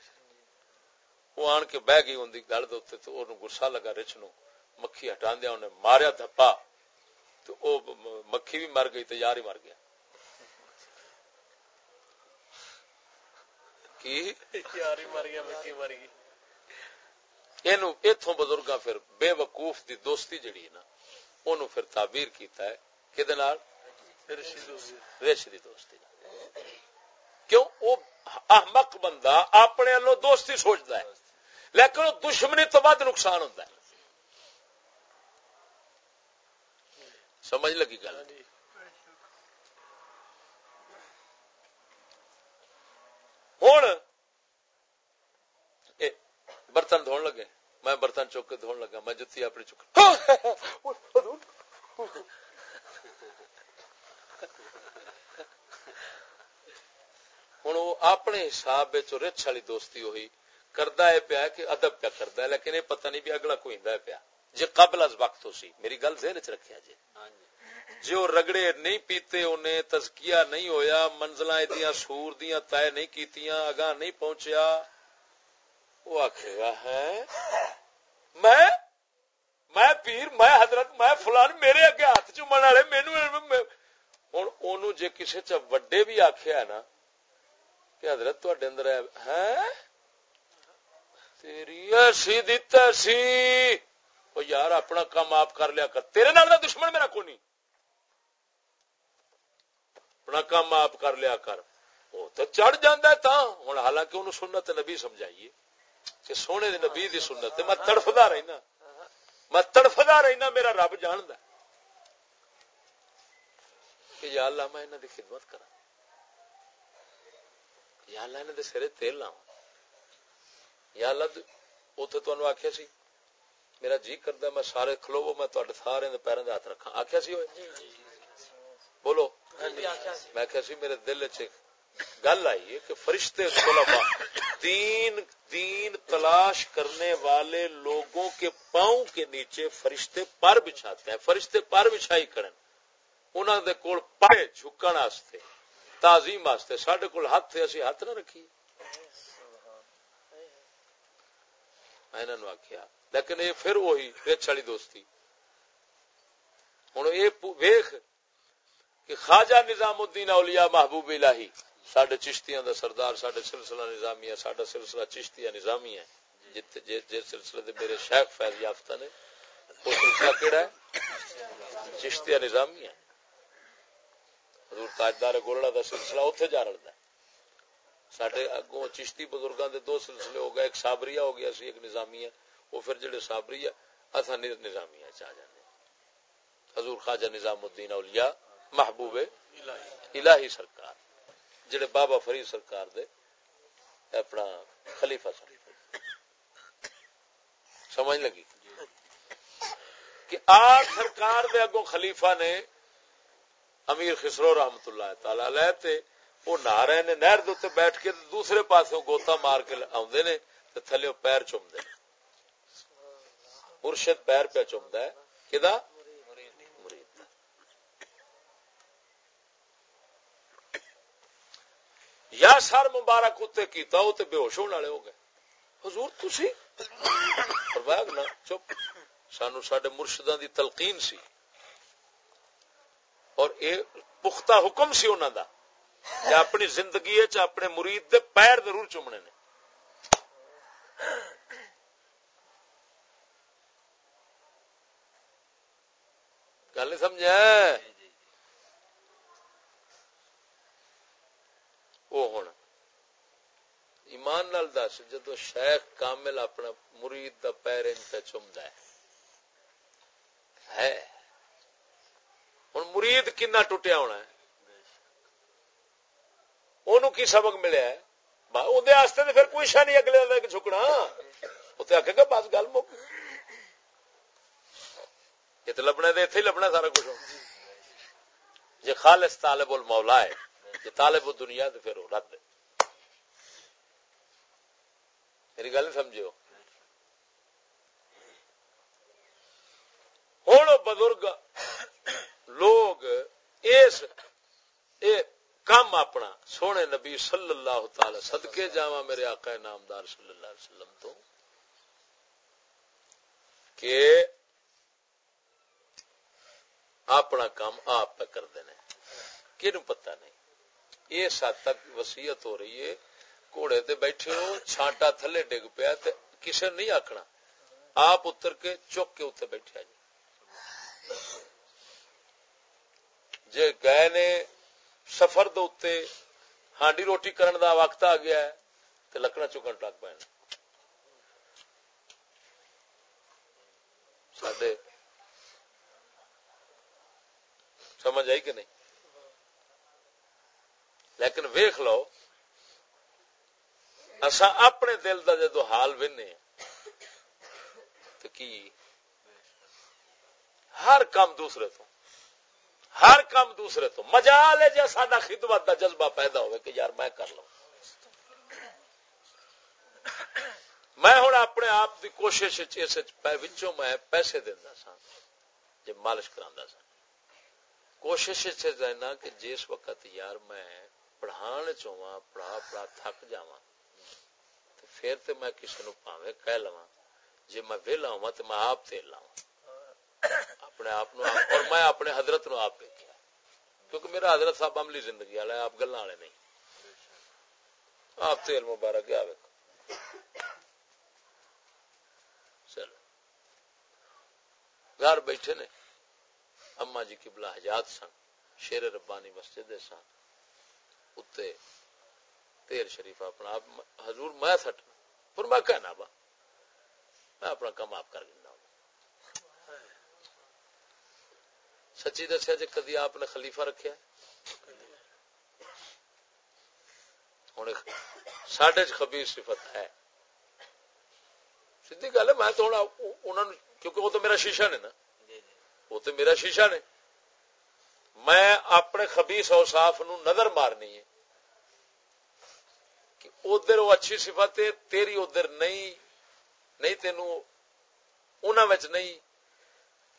وہ آن کے بہ گئی ہوں گل دے تو گسا لگا رچ نو مکھی ہٹا دیا انہیں ماریا دھپا۔ تو او مکھی بھی مر گئی تو یار ہی مر گیا۔ بزرگ پھر بے وقوف دی دوستی جڑی نا اونوں پھر تعبیر کیتا ہے کہ رش دی دوستی کیوں وہ احمق بندہ اپنے والوں دوستی سوچتا ہے لیکن وہ دشمنی تو بعد نقصان ہوتا ہے سمجھ لگی گل ہوں برتن دھون لگے میں برتن چوک کے دھون لگا میں جتی اپنی چک ہوں وہ اپنے حساب رچ والی دوستی ہوئی کردا ہے پیا کہ ادب پیا کردا ہے لیکن یہ پتہ نہیں بھی اگلا کوئی پیا جی قبل از وقت ہو سی میری گل ذہن چ رکھیا جی جو رگڑے نہیں پیتے انہیں تزکیہ نہیں ہویا منزل سور دیا طے نہیں کیتیاں اگاں نہیں پہنچیا وہ آخے گا ہے میں میں پیر میں حضرت میں فلان میرے اگے ہاتھ چومن والے مینو ہوں جی کسی چ وڈے بھی آخیا نا کہ حضرت تے اندر ہے تیری ایسی دیتا سی وہ یار، اپنا کام آپ کر لیا کر۔ تیرے نال دا دشمن میرا کو نہیں اپنا کام آپ کر لیا کر۔ وہ تو چڑھ جانا ہے تا ہوں حالانکہ انہوں سنت نبی سمجھائیے کہ سونے دے نبی دی سنت میں تڑفدا رہنا میں تڑفدا رہنا میرا رب جاند کہ یا اللہ، میں انہوں دی خدمت کرا یا اللہ دے سرے تیل لاؤں یا اللہ اتنے تمہیں آخیا سی میرا جی کرتا میں سارے کھلوو میں سارے پیروں کے ہاتھ رکھا آخیا سی ہوئے بولو میں آخیا سی میرے دل چ گل آئی ہے کہ فرشتے طلبا دین دین تلاش کرنے والے لوگوں کے پاؤں کے نیچے فرشتے پر بچھاتے ہیں فرشتے پر بچھائی کرن انہوں دے کول پائے جھکن واسطے تعظیم واسطے۔ سڈے کول ہاتھ تھے اسی ہاتھ نہ رکھیے۔ انہوں آخیا لیکن یہ پھر وہی رچ والی دوستی۔ ہوں یہ ویخ کہ خواجہ نظام الدین اولیاء محبوب الہی سڈے چشتیاں دا سردار سڈے سلسلہ نظامی ہے سڈا سلسلہ چشتیاں نظامی ہے۔ جس سلسلے دے میرے شیخ فیض یافتہ نے، وہ سلسلہ کہڑا ہے؟ چشتیاں نظامی ہے۔ حضور تاجدار گولڑا دا سلسلہ اتنے جا ہے سڈے اگوں چشتی بزرگاں دے دو سلسلے ہو گئے ایک سابریہ ہو گیا سی ایک نظامی ہے وہ پھر جڑے سابریہ اصا نظامی چاہ جانے حضور خواجہ نظام الدین اولیاء محبوب الہی سرکار جڑے بابا فرید سرکار دے اپنا خلیفہ سرکار سمجھ لگی کہ آ سرکار دے اگوں خلیفہ نے امیر خسرو رحمت اللہ تعالی تے وہ نہ رہے نے نہر دے بیٹھ کے دوسرے پاسوں گوتا مار کے آدھے نے تھلے پیر چومتے مرشد پیر پہ چومتا ہے۔ کہ یا سر مبارک اتنے کیتا وہ بے ہوش ہونے والے ہو گئے۔ حضور تھی نا چپ۔ سانو سڈے مرشداں دی تلقین سی۔ اور اے پختہ حکم سی انہوں دا اپنی زندگی اپنے مرید دے پیر ضرور چومنے نے۔ گل نہیں سمجھا؟ وہ ہوں ایمان نال دس، جدو شیخ کامل اپنا مرید دا پیر پہ چمد ہے۔ ہوں مرید کنا ٹوٹیا ہونا ہے؟ انہوں کی سبق ملیا ہے؟ اندر پھر کوئی شا نہیں اگلے جھکنا۔ اتنے آخے گا، بس گل مک۔ یہ تو لبنا تو اتنے لبنا سارا کچھ۔ جی خالص طالب المولا ہے۔ جی طالب دنیا تو پھر رد میری گل سمجھو ہوں بزرگ لوگ اس کام اپنا سونے نبی صلی اللہ تعالی صدقے جاوا میرے آقا نامدار صلی اللہ علیہ وسلم تو کہ اپنا کام آپ پہ کرتے ہیں۔ کہ پتا نہیں۔ یہ سات تک وسیعت ہو رہی ہے۔ گھوڑے تے بیٹھے ہو، چھانٹا تھلے ڈگ پیا کسی نہیں آخنا آپ اتر کے چک کے اتنے بیٹھے جی جے گئے نے سفر دے ہانڈی روٹی کرن دا وقت آ گیا ہے تو لکڑا چکن لگ پہ سڈے سمجھ آئی کہ نہیں لیکن ویخ لو اصا اپنے دل کا جدو حال ونے تو کی ہر کام دوسرے تو ہر کام دوسرے تو۔ مزا لے جا سا خدمت کا جذبہ پیدا ہوئے کہ یار میں کر لوں۔ میں ہوں اپنے آپ کی کوشش میں پیسے دینا سا جی مالش کرا سا کوشش دینا کہ جس وقت یار میں پڑھان چواں پڑھا پڑھا تھک جا تو پھر تو میں کسی نو پاوے کہہ لوا جی میں ویلا ہوا تو میں آپ تیل لاؤں اپنے آپ اور میں اپنے حضرت نو آپ دیکھا کیونکہ میرا حضرت صاحب عملی زندگی والا ہے، آپ گلا والے نہیں۔ آپ تیل مبارک گیا چلو۔ گھر بیٹھے نے، اما جی کی بلاحجات سن، شیر ربانی مسجد سن۔ اتنے تیل شریف اپنا حضور میں سٹنا پر میں کہنا با میں اپنا کام آپ کر لینا سچی دسیا جی کدی آپ نے خلیفہ رکھا ہوں سڈے خبیر صفت ہے۔ سی گل ہے میں تو ہوں کیونکہ وہ تو میرا شیشہ نے نا۔ وہ تو میرا شیشہ نے۔ میں اپنے خبیس اوساف نو نظر مارنی ہے کہ ادھر وہ اچھی صفت ہے تیری ادھر نہیں نہیں تینوں نہیں۔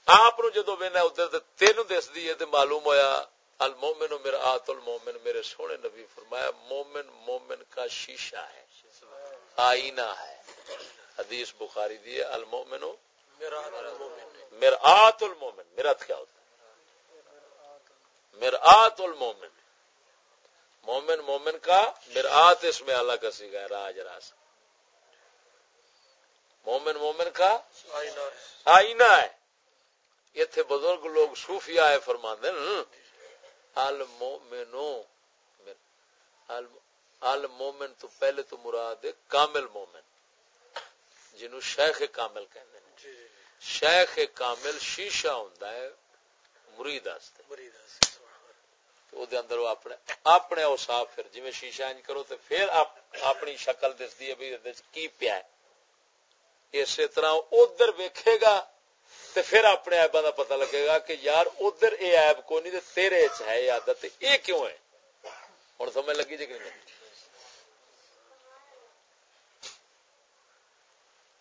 آپ جدو بہنا ادھر تین دس دی ہے معلوم ہویا المومن میرا آت المومن میرے سونے نبی فرمایا مومن مومن کا شیشہ ہے آئینہ ہے۔ حدیث بخاری دی المومن۔ میرا آت المومن میرا کیا ہوتا ہے؟ میرا آت المومن۔ مومن مومن کا میرا آت اس میں اللہ کا سیکھا ہے راج راس مومن مومن کا آئینہ ہے۔ اتنے بزرگ لوگ صوفی آئے فرما المومنو المومن تو پہلے تو مراد ہے کامل مومن جنو شیخ کامل کہندے ہیں۔ جی، جی۔ شیخ کامل شیشہ ہوندا ہے مرید واسطے۔ مرید او دے اندر وہ اپنے اپنے اوصاف پھر جویں شیشہ انج کرو تے پھر اپنی شکل دسدی ہے کی پیا ہے۔ اسی طرح ادھر ویکھے گا تے پھر اپنے عیباں دا پتہ لگے گا کہ یار ادھر اے عیب کو نہیں تے تیرے وچ ہے یہ عادت اے کیوں ہے؟ ہن سمجھ لگی جی کہ نہیں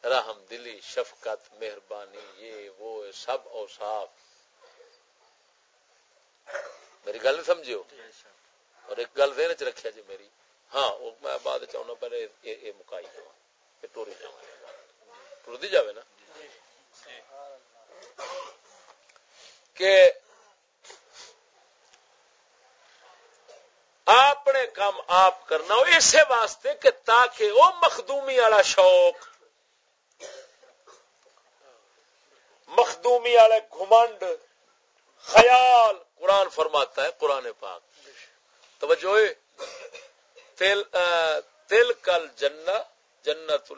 رحم دلی، شفقت، مہربانی، یہ، وہ، سب اوصاف۔ میری گل نہیں سمجھو اور ایک گل دین چ رکھیا جی میری۔ ہاں وہ میں بعد چاہنا پہلے یہ مکائی جا ٹوری جا ٹور دی جاوے نا؟ کہ اپنے کام آپ کرنا اسی واسطے کہ تاکہ وہ مخدومی والا شوق مخدومی والے گھمنڈ خیال قرآن فرماتا ہے قرآن پاک۔ توجہ تل تل کل جنا جنت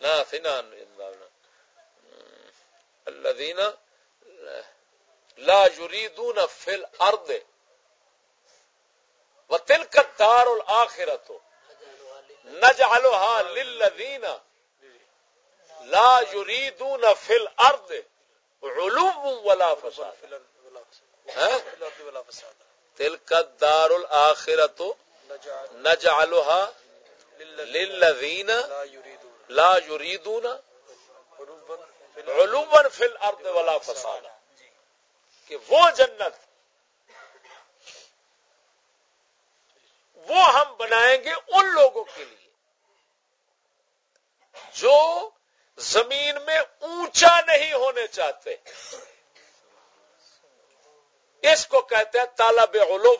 لا فنا الذين لا يريدون في الارض وتلك الدار الاخره نجعلها للذين لا يريدون في الارض علو ولا فساد تلك الدار الاخره نجعلها للذين لا يريدون علوا في الارض ولا فساد کہ وہ جنت وہ ہم بنائیں گے ان لوگوں کے لیے جو زمین میں اونچا نہیں ہونے چاہتے۔ اس کو کہتے ہیں طالب علو،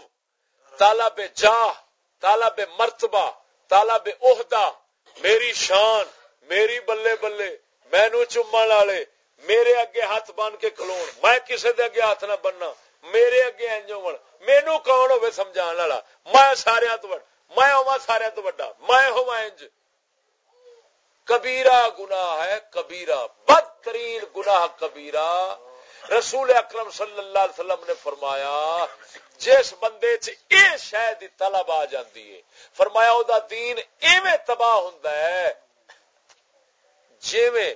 طالب جاہ، طالب مرتبہ، طالب عہدہ، میری شان۔ میری بلے بلے مینو چومن والے، میرے اگے ہاتھ بن کے کھلو میں کسی دے اگے ہاتھ نہ بننا، میرے اگے انجو مینو کون ہوئے سمجھان والا؟ میں سارے تو بڑا میں ہوا سارے تو وڈا، میں ہوا انج۔ کبیرہ گناہ ہے، کبیرہ، بدترین گناہ کبیرہ۔ رسول اکرم صلی اللہ علیہ وسلم نے فرمایا، جس بندے چ اے شاید طلب آ جاندی ہے، فرمایا او دا دین ایویں تباہ ہوندا ہے جویں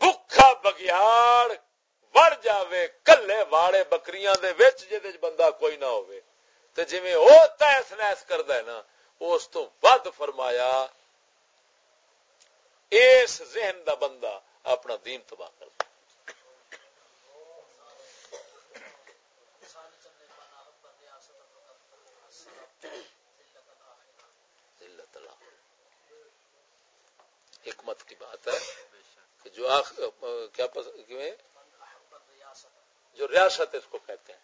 بکھا بگیاڑ، وڑ جاوے، کلے واڑے بکریاں دے وچ جے بندہ کوئی نہ ہوئے تے جویں او تیس نیس کردا ہے نا، اس تو ود فرمایا، اس ذہن دا بندہ اپنا دین تباہ کرتا حکمت کی بات ہے کہ جو آخ... کیا پس... جو ریاست اس کو کہتے ہیں۔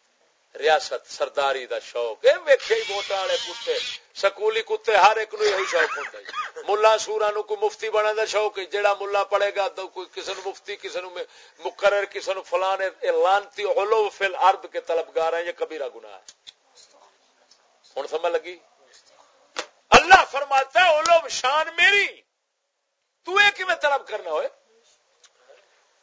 ریاست، سرداری دا شوق۔ یہ ویکے ووٹاں والے کتے۔ سکولی کتے، ہر ایک نو یہی شوق ہوتا ہے۔ ملا سورا نو کوئی مفتی بننے دا شوق ہے۔ جیڑا ملا پڑے گا تو کوئی کسی نو مفتی کسی نو مقرر کسی نو فلان لانتی علو فی الارض کے طلبگار ہیں یہ کبیرہ گناہ ہے۔ ہن سمجھ لگی؟ اللہ فرماتا ہے، علو شان میری۔ تو یہ کیویں طلب کرنا ہوئے؟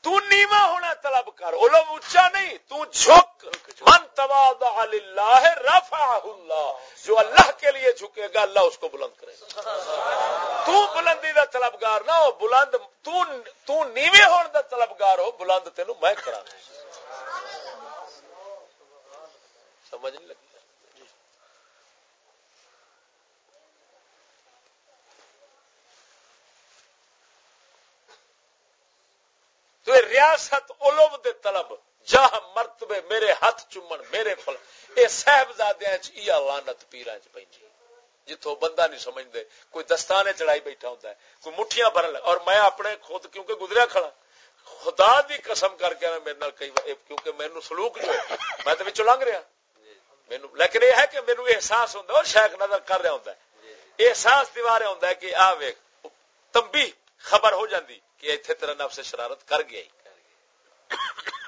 تو نیوا ہونا طلب کر علم اونچا نہیں، تو جھک، من تواضع للہ رفعہ اللہ، جو اللہ کے لیے جھکے گا، اللہ اس کو بلند کرے گا۔ تو بلندی دا طلبگار نہ ہو، بلند، تو تو نیوے ہون دا طلبگار ہو، بلند تینو میں کرا سمجھ نہیں لگی؟ تو ریاست علو دے طلب، جاہ مرتبے میرے ہاتھ چومن، میرے فل اے صاحبزادیاں چ ای لعنت پیراں چ پیندی جتھوں بندہ نہیں سمجھدے، کوئی دستانے چڑھائی بیٹھا ہوندا ہے، کوئی مٹھیاں بھرن اور میں اپنے خود کیونکہ گزریا کھڑا۔ خدا دی قسم کر کے میرے نال کئی کیونکہ مینوں سلوک جو ہے، میں تے وچوں لنگ رہا مینوں لیکن یہ ہے کہ مینوں احساس ہوندا ہے شیخ نظر کر رہا ہوندا ہے۔ احساس دیوارے ہوندا ہے کہ آ ویکھ تمبی خبر ہو جاندی۔ کہ اتنے تیرا نفس شرارت کر گیا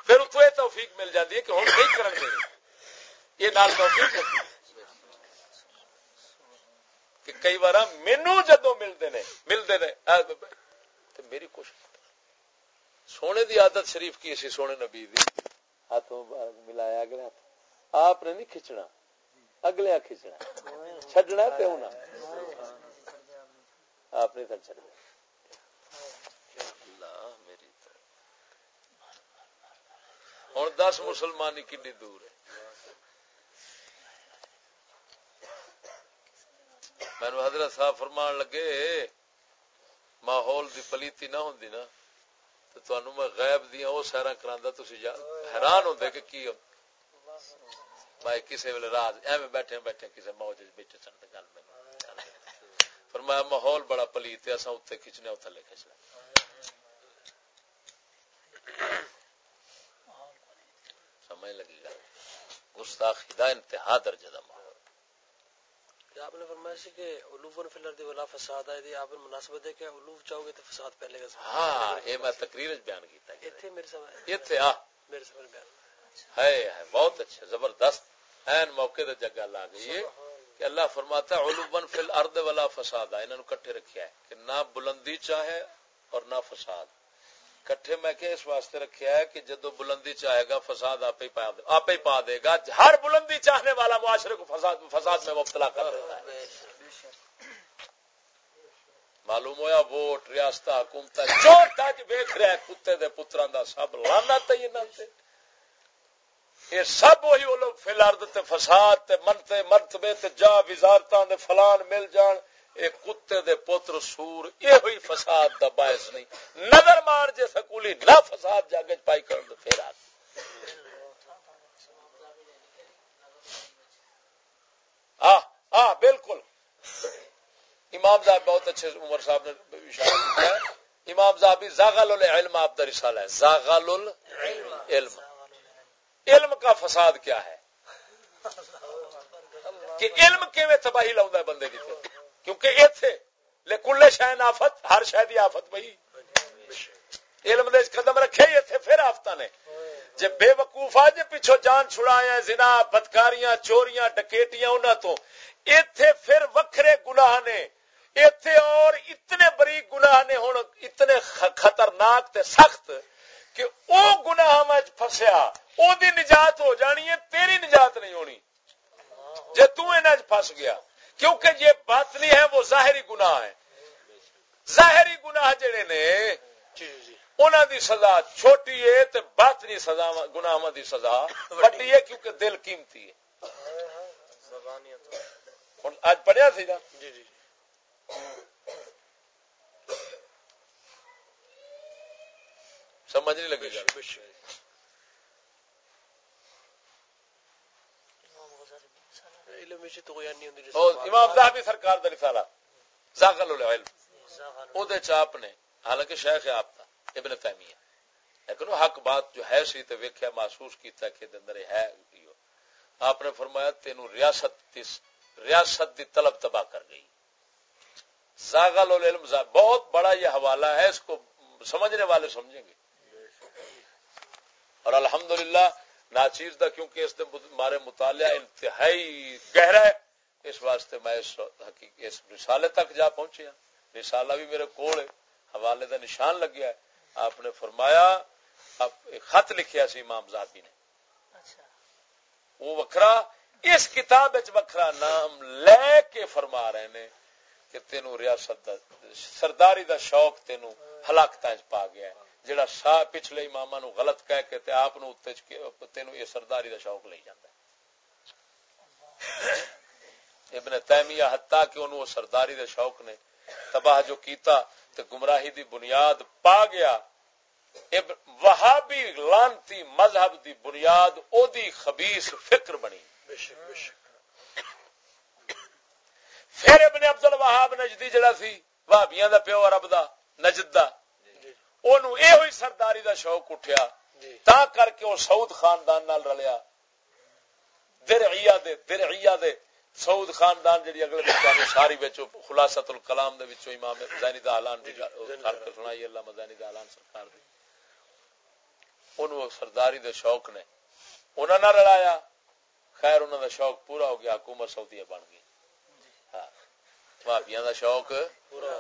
پھر اتو یہ توفیق مل جاتی ہے کہ ہوں نہیں کرن دے یہ نال توفیق کہ کئی بار مینو جدو ملتے نے ملتے نے۔ میری کوشش۔ سونے دی عادت شریف کی سی سونے نبی دی۔ ہاتھوں ملایا اگلے ہاتھ آپ نے نہیں کھچنا۔ اگلے کھچنا۔ چڈنا تے ہونا۔ آپ نے تو چڑھنا ہوں دس مسلمانی کنی دور ہے مینو حضرت صاحب فرمان لگے، ماحول دی پلیتی نہ ہوں نا، تو میں غیب دیا وہ سیرا کرا حیران ہوتے کہ کی بھائی کسی ویل راج ایویں بیٹھے بیٹھے کسی موج بیٹھے سن، گل فرمایا ماحول بڑا پلیت ہے اصا کھچنے کھچنا سمجھ لگی گا۔ گستاخی دا انتہا درجہ دا ماحول۔ آپ نے فرمایا سی کہ علوفن فی الارض ولا فساد ہے دی آپ نے مناسبت ہے کہ علوف چاہو گے تو فساد پہلے گا ہاں یہ میں تقریر بیان کیتا ہے۔ ایتھے میرے سامنے ایتھے آ میرے سامنے بیان۔ ہے ہے بہت اچھا زبردست۔ این موقع تے جگہ لا گئی ہے کہ اللہ فرماتا ہے علوفن فی الارض ولا فساد انہاں نو کٹھے رکھیا ہے کہ نہ بلندی چاہے اور نہ فساد۔ کٹھے میں کہ اس واسطے رکھیا ہے کہ جدو بلندی چاہے گا فساد آپ ہی پا دے آپ ہی پا دے گا ہر بلندی چاہنے والا معاشرے کو فساد فساد میں مبتلا کر دیتا ہے معلوم ہویا ووٹ ریاست حکومت جو تج ویخ رہا ہے کتے دے پترا دا سب لانا تے یہ سب وہی وہ لوگ فی الحال فساد تے منتے مرتبے تے جا وزارتاں دے فلان مل جان کتے دے پتر سور یہ ہوئی فساد دا باعث نہیں۔ نظر مار جے سکولی نہ فساد جاگے پائی کر دو پھر آ۔ بالکل۔ امام صاحب بہت اچھے عمر صاحب نے اشارہ کیا ہے۔ امام صاحب زاغل العلم آپ کا رسالہ ہے۔ زاغل العلم علم کا فساد کیا ہے؟ کہ علم کیویں تباہی لاؤں بندے کی کیونکہ اتنے کلے شہ آفت، ہر شہ کی آفت بھائی علم دے قدم رکھے اتنے پھر آفت نے۔ جی بے وقوف آ جی پچھو جان چھڑایا، زنا، بدکاریاں، چوریاں ڈکیٹیاں انہوں تو۔ اتے پھر وکھرے گناہ نے۔ اتے اور اتنے بریک گناہ نے ہوں اتنے خطرناک تے سخت کہ او گناہ میں فسیا او دی نجات ہو جانی ہے، تیری نجات نہیں ہونی۔ جی تس گیا۔ کیونکہ یہ بات نہیں ہے وہ ظاہری گناہ ہے۔ ظاہری گناہ جڑے نے۔ انہوں دی سزا چھوٹی ہے تو بات نہیں سزا گناہ دی سزا بڑی ہے کیونکہ دل قیمتی ہے۔ اج پڑھیا سی نا؟ جی جی۔ سمجھ نہیں لگے گا امام صاحب سرکار دا رسالہ زاغل العلم او دے چاپ نے حالانکہ شیخ آپ تھا ابن تیمیہ۔ لیکن وہ حق بات جو ہے سی تے ویکھیا محسوس کیتا کہ دے اندر ہے آپ نے فرمایا تینوں ریاست ریاست دی طلب تباہ کر گئی۔ زاغل العلم بہت بڑا یہ حوالہ ہے اس کو سمجھنے والے سمجھیں گے۔ اور الحمدللہ ناچیز دا کیونکہ اس مارے مطالعہ انتہائی گہرا ہے اس واسطے میں اس اس رسالے تک جا پہنچیا ہاں۔ رسالہ بھی میرے کول ہے حوالے دا نشان لگیا ہے آپ نے فرمایا خط لکھیا سی امام زاہبی نے اچھا۔ وہ وکھرا اس کتاب وکھرا نام لے کے فرما رہے نے کہ تینوں ریاست دا سرداری دا شوق تینوں ہلاکت پا گیا ہے جڑا شاہ پچھلے امام نو غلط کہہ کے تے آپ تینوں یہ سرداری دا شوق لے جاندہ ہے۔ ابن تیمیہ حتیٰ کہ انہوں سرداری دے شوق نے تباہ جو کیتا تے گمراہی دی بنیاد پا گیا۔ وہابی لانتی مذہب دی بنیاد او دی خبیص فکر بنی۔ پھر ابن عبد الوہاب نجدی جڑا سی، وہابیاں دا پیو عرب دا، نجد دا۔ اونوں اے ہوئی سرداری دا شوق اٹھیا۔ تا کر کے او سعود خاندان نال رلیا درعیہ دے درعیہ دے سعود خاندان جڑی اگلے بچے ساری وچوں خلاصۃ الکلام دے وچوں امام زینی دا اعلان دی کر کے سنائی مدانی دا اعلان سرکار دی اونوں سرداری دے شوق نے انہاں نہ رلایا خیر انہاں دا شوق پورا ہو گیا حکومت سعودیہ بن گئی بھابیاں دا شوق پورا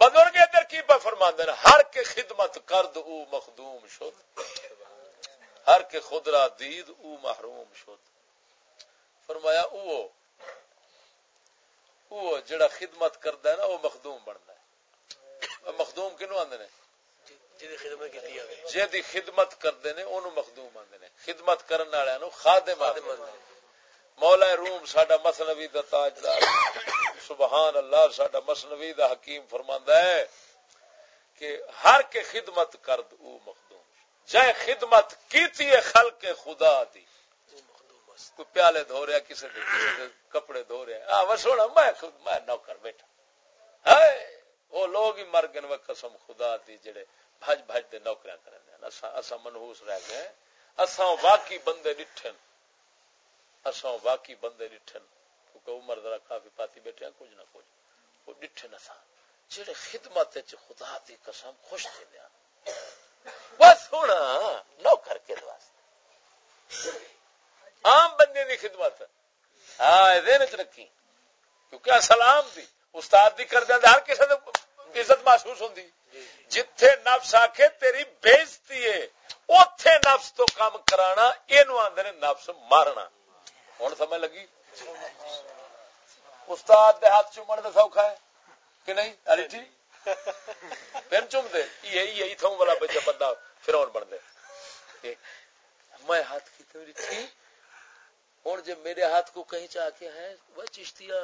بزرگ ادھر کی پہ فرما ہر کے خدمت کرد او مخدوم شد۔ ہر کے خدرا دید او محروم شد۔ فرمایا او او جڑا خدمت کردا ہے نا وہ مخدوم بنتا ہے۔ مخدوم کنو آندے نے؟ جی خدمت کرتے ہیں انہوں مخدوم آدھے نے۔ خدمت کرنے والے خادم آدھے مولا روم ساڈا مسنوی دا۔ تاجدار سبحان اللہ، ساڈا مسنوی دا حکیم فرماندا ہے کہ ہر کے خدمت کرد او مخدوم۔ جائے خدمت کیتی ہے خلق خدا دی۔ کوئی پیالے دھو رہا کسی دے کپڑے دھو رہا۔ آ سونا، میں خود، میں نوکر بیٹھا۔ ہے وہ لوگ ہی مر گئے وہ قسم خدا دی، جڑے بھج بھج دے نوکریاں کرنے اساں اساں منحوس رہ گئے۔ اساں واقعی بندے ڈٹھن اساں واقعی بندے ڈٹھن کیونکہ عمر ذرا کافی پاتی بیٹھے کچھ نہ کچھ۔ وہ ڈٹھن اساں جڑے خدمت خدا دی قسم خوش تھے دیا۔ بس ہونا نوکر کے واسطے۔ عام بندے دی خدمت۔ ہاں ذہن وچ رکھی۔ کیونکہ سلام دی۔ استاد دی کر دیا ہر کسی عزت محسوس ہوندی۔ جتھے نفس آکھے تیری بےزتی ہے۔ اوتھے نفس تو کام کرانا اینو آندے نے نفس مارنا۔ ہوں سمجھ لگی؟ استاد دے ہاتھ چومن کا سوکھا ہے کہ نہیں؟ ارے جی <laughs> پھر چوم دے۔ یہی تھوں والا بچہ بندہ پھر بن دے۔ میں ہاتھ کی تو تھی ہوں جب میرے ہاتھ کو کہیں چاہ کے ہے وہ چشتیا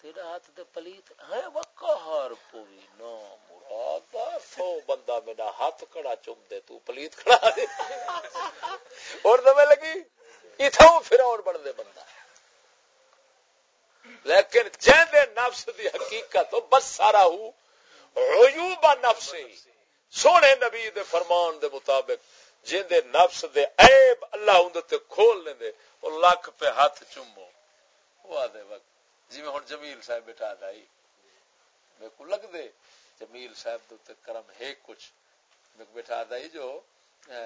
تیرا ہاتھ دے پلیت ہے وہ کہار پوی نا مراد سو بندہ میرا ہاتھ کڑا چوم دے تو پلیت کھڑا دے۔ اور سمجھ لگی اتوں فراؤن بنتے بندہ۔ لیکن جہاں نفس دی حقیقت بس سارا ہو عیوب نفس سونے نبی دے فرمان دے مطابق جن دے نفس دے عیب اللہ اندر تے کھول لیں دے وہ لاکھ پہ ہاتھ چومو۔ وہ آدھے وقت جی میں ہوں جمیل صاحب بٹھا دائی میرے کو لگ دے، جمیل صاحب دے کرم ہے کچھ۔ میں کو بٹھا دائی جو، اے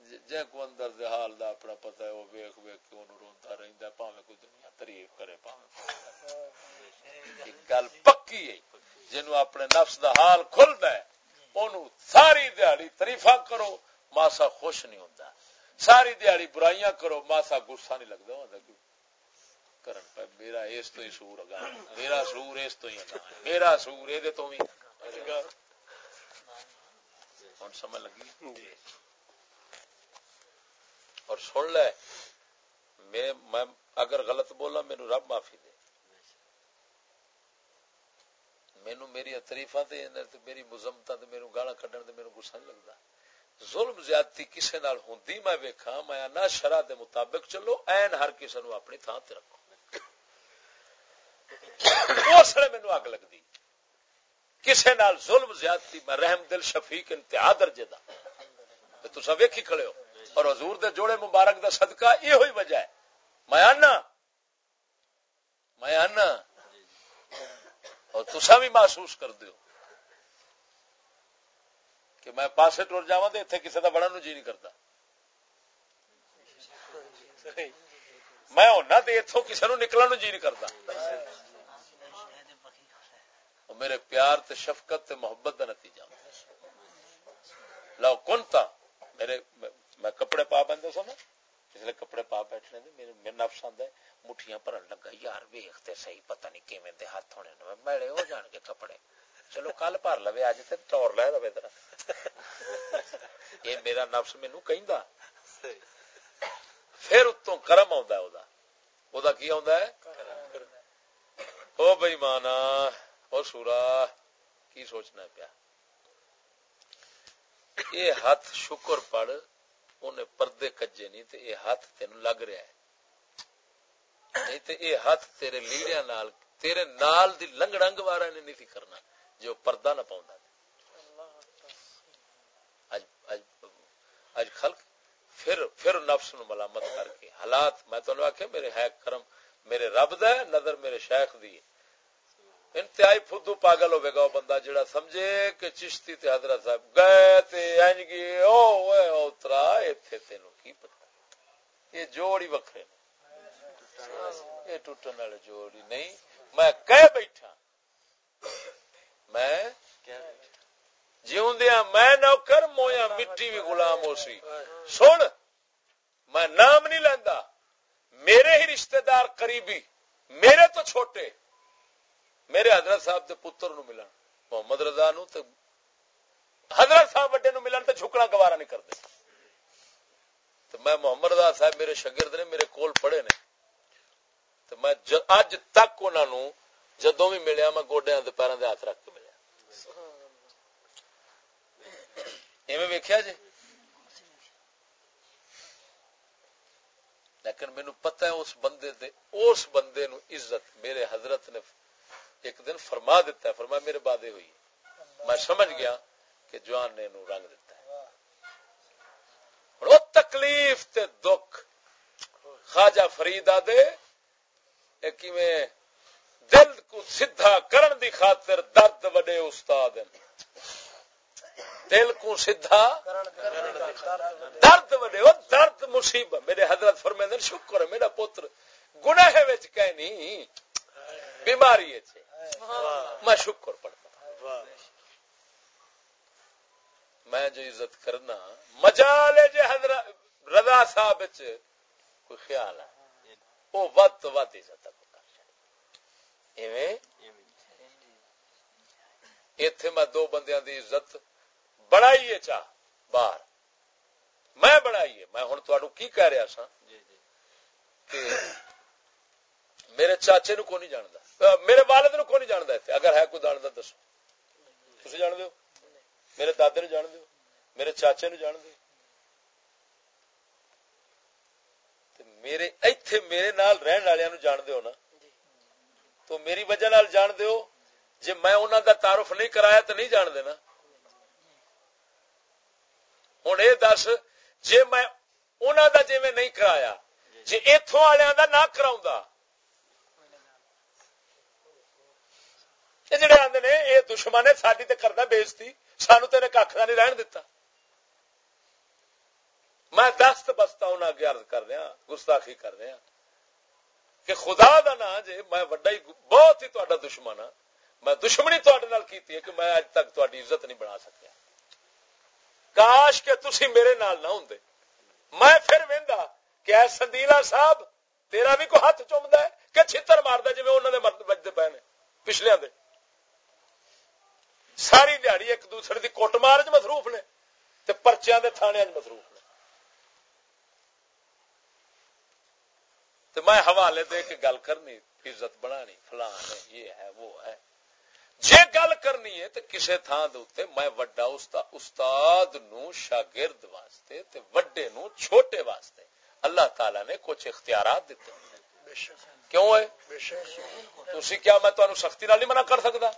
جے کو اندر دے حال دا اپنا پتہ ہے، وہ ویکھ ویکھ کے اونوں روندا رہندا ہے، پاویں کوئی دنیا تعریف کرے، پاویں گل پکی ہے جنوں اپنے نفس دا حال کھلدا ہے اونوں ساری دیہڑی تعریفاں کرو، ماسا خوش نہیں ہوندا۔ ساری دیہڑی برائیاں کرو، ماسا غصہ نہیں لگدا، ہوندا کیوں؟ کرن پہ میرا اس تو ہی سور اگا میرا سور اس تو ہی اگا میرا سور اے دے تو وی ہن سمجھ لگی؟ جی۔ اور سن لے۔ میں میں اگر غلط بولا مینو رب معافی دے۔ مینو میری تریفا میری مزمتا میرے گالا کھڈن تے میرے غصہ نہیں لگتا ظلم زیادتی کسے نال ہوندی میں ویکھا میں نہ شرع دے مطابق چلو این ہر کسے نو اپنی تھان تے رکھو۔ <coughs> اس لیے مینو اگ لگتی کسے نال ظلم زیادتی میں رحم دل، شفیق، انتہا درجے دا۔ تو سب ویکھی کھڑے ہو۔ اور حضور دے جوڑے مبارک دا صدقہ یہ ہوئی وجہ ہے۔ میں آنا۔ میں آنا۔ اور تسا بھی محسوس کر دیو کہ میں پاسے ٹر جا تو اتنے کسی کا بڑا نو جی نہیں کرتا میں ہونا تو اتوں کسی نو نکلنے نو جی نہیں کرتا میرے پیار تے شفقت تے محبت کا نتیجہ۔ لو کون تا میرے میں کپڑے پا بندے سو اس لیے کپڑے پا بیٹھنے دے، میرے میرے نفس آندا ہے، مٹھیاں بھرن لگا، یار ویکھتے صحیح، پتہ نہیں کیویں دے ہاتھ ہونے نے۔ میڑے ہو جان کے کپڑے۔ چلو کل بھر لوے اج تے ٹور لے دے ذرا یہ میرا نفس مینوں کہندا۔ پھر اتوں کرم آندا ہے او دا او دا کی آندا ہے؟ او بے ایمانا او سورا، کی سوچنا پیا؟ یہ ہاتھ شکر پڑ انہیں پردے کجے نہیں تے یہ ہاتھ تین لگ رہا ہے۔ نہیں تے یہ ہاتھ تیرے لیڑیا نال، تیرے نال دی لنگڑنگ وارا نے نہیں تھی کرنا جو پردہ نہ پاؤں اج اج اج خلق پھر پھر نفس نو ملامت کر کے۔ حالات، میں تو آخیا میرے ہے کرم، میرے رب دا ہے، نظر میرے شیخ دی انتہائی فدو پاگل ہوئے گا وہ بندہ جڑا سمجھے کہ چشتی تے حضرت صاحب گئے تے اینج گی او اے اوترا ایتھے تینوں کی پتہ؟ یہ جوڑی وکھرے نے۔ یہ ٹوٹن والے جوڑی نہیں۔ میں کہہ بیٹھا۔ میں جیوندیا میں نوکر مویا مٹی بھی غلام ہو سی۔ سن، میں نام نہیں لینا میرے ہی رشتہ دار قریبی، میرے تو چھوٹے۔ میرے حضرت صاحب کے پتر نو ملن، محمد رضا نو تے حضرت صاحب وڈے نو ملن تے جھکنا گوارا نہیں کرتے۔ تو میں محمد رضا صاحب میرے شگرد نے، میرے کول پڑھے نے۔ تو میں اج تک انہوں نے جدو بھی ملیا، میں گوڈیاں گوڈیا پیروں کے ہاتھ رکھ کے ملیا۔ ایویں ویکیا جی؟ لیکن مینو پتہ ہے اس بندے دے اس بندے نو عزت میرے حضرت نے ایک دن فرما دیتا ہے فرما میرے بادے ہوئی میں سمجھ گیا کہ جوان نے نو رنگ دیتا ہے۔ وہ تکلیف تے دکھ۔ خواجہ فریدا دے میں دل کو سدھا کرن دی خاطر درد وڈے استاد دل کو سدھا درد وڈے، وہ درد مصیبت۔ میرے حضرت فرمائے شکر ہے، میرا پتر گناہ وچ کہیں نہیں، بیماری ہے۔ میں شکر پڑھتا میں جو عزت کرنا، مجال جی حضرت رضا صاحب کوئی خیال ہے؟ وہ ود تو ود عزت اتے میں دو بندیاں دی عزت بڑائی ہے چاہ، باہر۔ میں بڑائی ہے۔ میں ہوں تہن کی کہہ رہا سا کہ میرے چاچے نو کو نہیں جانتا میرے والد نو کو نہیں جانتا اتنے اگر ہے کوئی جانتا دسو تھی جان دو میرے دادے نو جان دو میرے چاچے نو جان دو میرے ایتھے میرے نال رہن والوں جان دو نا تو میری وجہ نال جان دو جی میں انہوں دا تعارف نہیں کرایا تو نہیں جان دینا ہوں یہ دس جی میں انہوں دا جی میں نہیں کرایا جی اتوں والوں دا نہ کراؤں جڑے آدھے نے یہ دشمن ہے ساری تو کرنا بےزتی سانو تیرے کھ کا نہیں رہن دتا میں دست بستا انہیں اگے ارد کر رہا گستاخی کر رہا کہ خدا دا نا جی میں وڈا ہی بہت ہی تا دشمن ہاں میں دشمنی تے کی ہے کہ میں اج تک تاری عزت نہیں بنا سکیا کاش کہ تسی میرے نال نہ ہوں میں پھر وہدا کہ اے سندیلا صاحب تیرا بھی کوئی ہاتھ چومتا ہے کہ چھتر مارتا جی انہوں نے مرد بجتے پے نے پچھلے دے ساری دیہڑی ایک دوسرے کی کٹ مار چ مصروف نے تے پرچیاں دے تھانے مصروف نے۔ تے میں حوالے دے کے گل کرنی عزت بنانی فلاں ہے یہ ہے وہ ہے۔ جے گل کرنی ہے تو کسے تھان دے میں وڈا استاد نو شاگرد واسطے تے وڈے نو چھوٹے واسطے اللہ تعالی نے کچھ اختیارات دیتے کیوں ہے؟ تھی کیا میں تمہیں سختی نال نہیں منع کر سکتا؟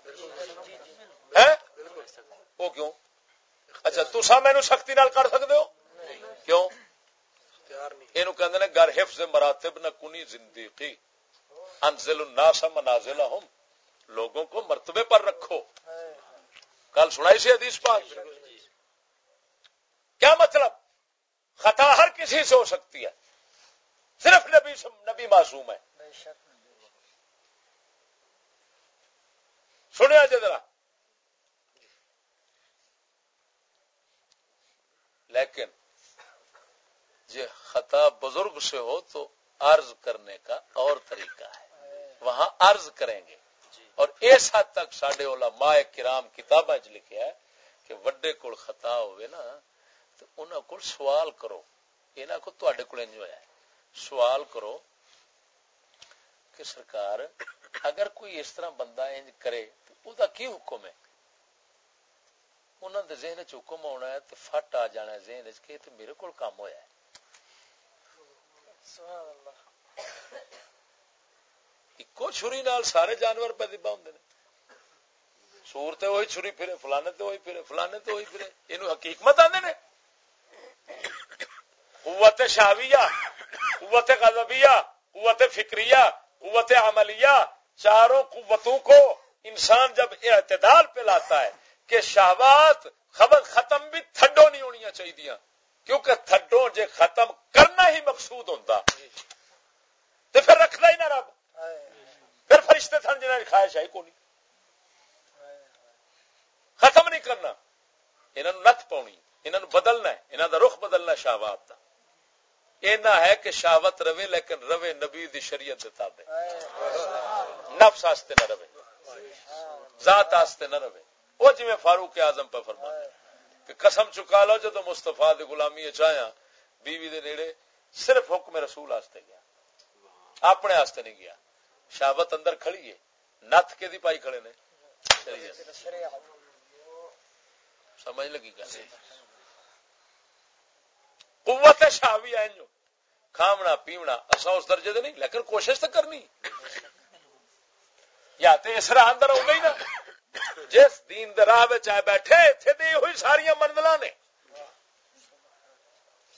وہ کیوں؟ اچھا تسا مینو سختی نال کر سکتے ہو؟ کیوں؟ یہ کہ گر حفظ مراتب نہ کنی زندگی۔ انزل الناس منازل ہم لوگوں کو مرتبے پر رکھو۔ کل سنائی سی حدیث پاک؟ کیا مطلب؟ خطا ہر کسی سے ہو سکتی ہے۔ صرف نبی نبی معصوم ہے۔ سنیا جی ذرا۔ لیکن جی خطا بزرگ سے ہو تو عرض کرنے کا اور طریقہ ہے۔ وہاں عرض کریں گے۔ جی۔ اور اس حد تک سڈے علماء کرام کتاب لکھا ہے کہ وڈے کول خطا ہوئے نا تو انہوں کو سوال کرو۔ یہاں کو تے کو ہے۔ سوال کرو کہ سرکار اگر کوئی اس طرح بندہ انج کرے تو او دا کی حکم ہے؟ انہوں نے ذہن چ حکم آنا ہے تو فٹ آ جانا ہے ذہن کہ تو میرے کو کام ہوا ہے ایکو چھری نال سارے جانور پہ دبا ہوں سور تے وہی چھری پھرے فلانے تے وہی پھرے فلانے تے وہی پھرے یہ حقیقت آدھے نے قوت شاویہ قوت غضبیہ قوت فکریہ قوت عملیہ چاروں قوتوں کو انسان جب اعتدال پہ لاتا ہے کہ شہوات خبر ختم بھی تھڈو نہیں ہونی چاہیے کیونکہ تھڈو جے ختم کرنا ہی مقصود ہوتا تو پھر رکھنا ہی نہ رب۔ پھر فرشتے تھن جنہیں خواہش ہے کو نہیں ختم نہیں کرنا۔ انہوں نت پاؤنی انہوں بدلنا ہے۔ انہوں کا رخ بدلنا شہوات کا اینا ہے کہ شاوت روے لیکن روے نبی دی شریعت دے تابع۔ نفس آستے نہ روے ذات آستے نہ روے وہ جی فاروق اعظم پہ فرما کہ قسم چکا لو جدو مستفا دی غلامی چاہیا بیوی دے نیڑے صرف حکم رسول آستے گیا۔ اپنے آستے نہیں گیا۔ شاوت اندر کھڑی ہے، نت کے دی پائی کھڑے نے۔ سمجھ لگی گا قوت شاوی ہے جو کھامنا پیونا اصا اس درجے دے نہیں، لیکن کوشش تو کرنی۔ یا تو اس راہ اندر ہو گئی نا۔ جس دین راہ آئے بیٹھے اتنے دے ہوئی ساری منزل نے۔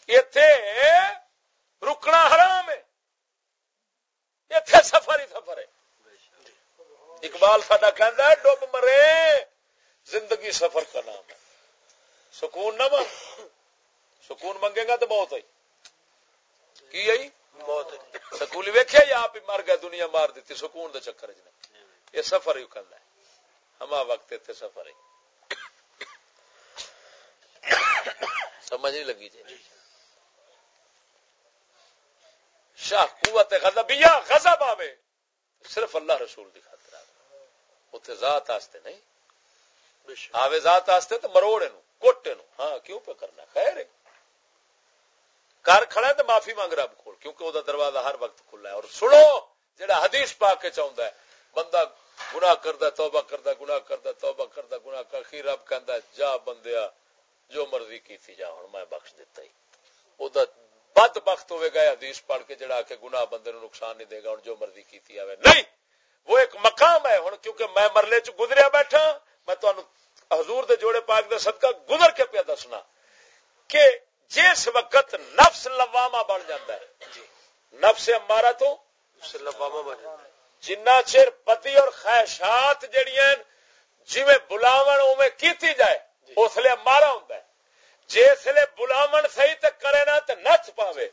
اتے رکنا حرام ہے۔ اتے سفر ہی سفر ہے۔ اقبال ساڈا کہ ڈب مرے زندگی سفر کا نام ہے۔ سکون نہ سکون منگے گا تو بہت آئی کی آئی سکولی ویکیا یا آپ مر گئے دنیا مار دیتی سکون دے چکر یہ سفر ہی کرنا ہے۔ ہما وقت اتنے سفر ہے۔ سمجھ نہیں لگی جی۔ شاہ قوت غضبیہ غضب آوے۔ صرف اللہ رسول دی خاطر آوے۔ اتنے ذات آستے نہیں۔ آوے ذات آستے تو مروڑے نو کوٹے نو ہاں کیوں پہ کرنا؟ خیر ہے۔ کر کھڑا ہے تو معافی مانگ رہا کول کیونکہ وہ دروازہ ہر وقت کھلا ہے۔ اور سنو جڑا حدیث پا کے چاہتا ہے بندہ گنا کرتا توبہ کرتا گنا کرتا توبہ کرتا گنا کر خیر رب کہ جا بندیا جو مرضی کی تھی جا ہوں میں بخش دیتا ہی۔ وہ بد بخت ہوئے گا حدیث پڑھ کے جڑا کے گنا بندے نو نقصان نہیں دے گا جو مرضی کی تھی آوے۔ نہیں وہ ایک مقام ہے ہوں کیونکہ میں مرلے چ گزریا بیٹھا میں تو حضور دے جوڑے پاک دے صدقہ گزر کے پیا دسنا کہ جس وقت نفس لواما بن جاتا ہے جی۔ نفس امارا تو جنا چر پتی اور خواہشات جہیا جی بلاو کیتی جائے جی۔ اس لیے مارا ہوں جسے بلاو صحیح تے کرے نا تو نچ پاوے۔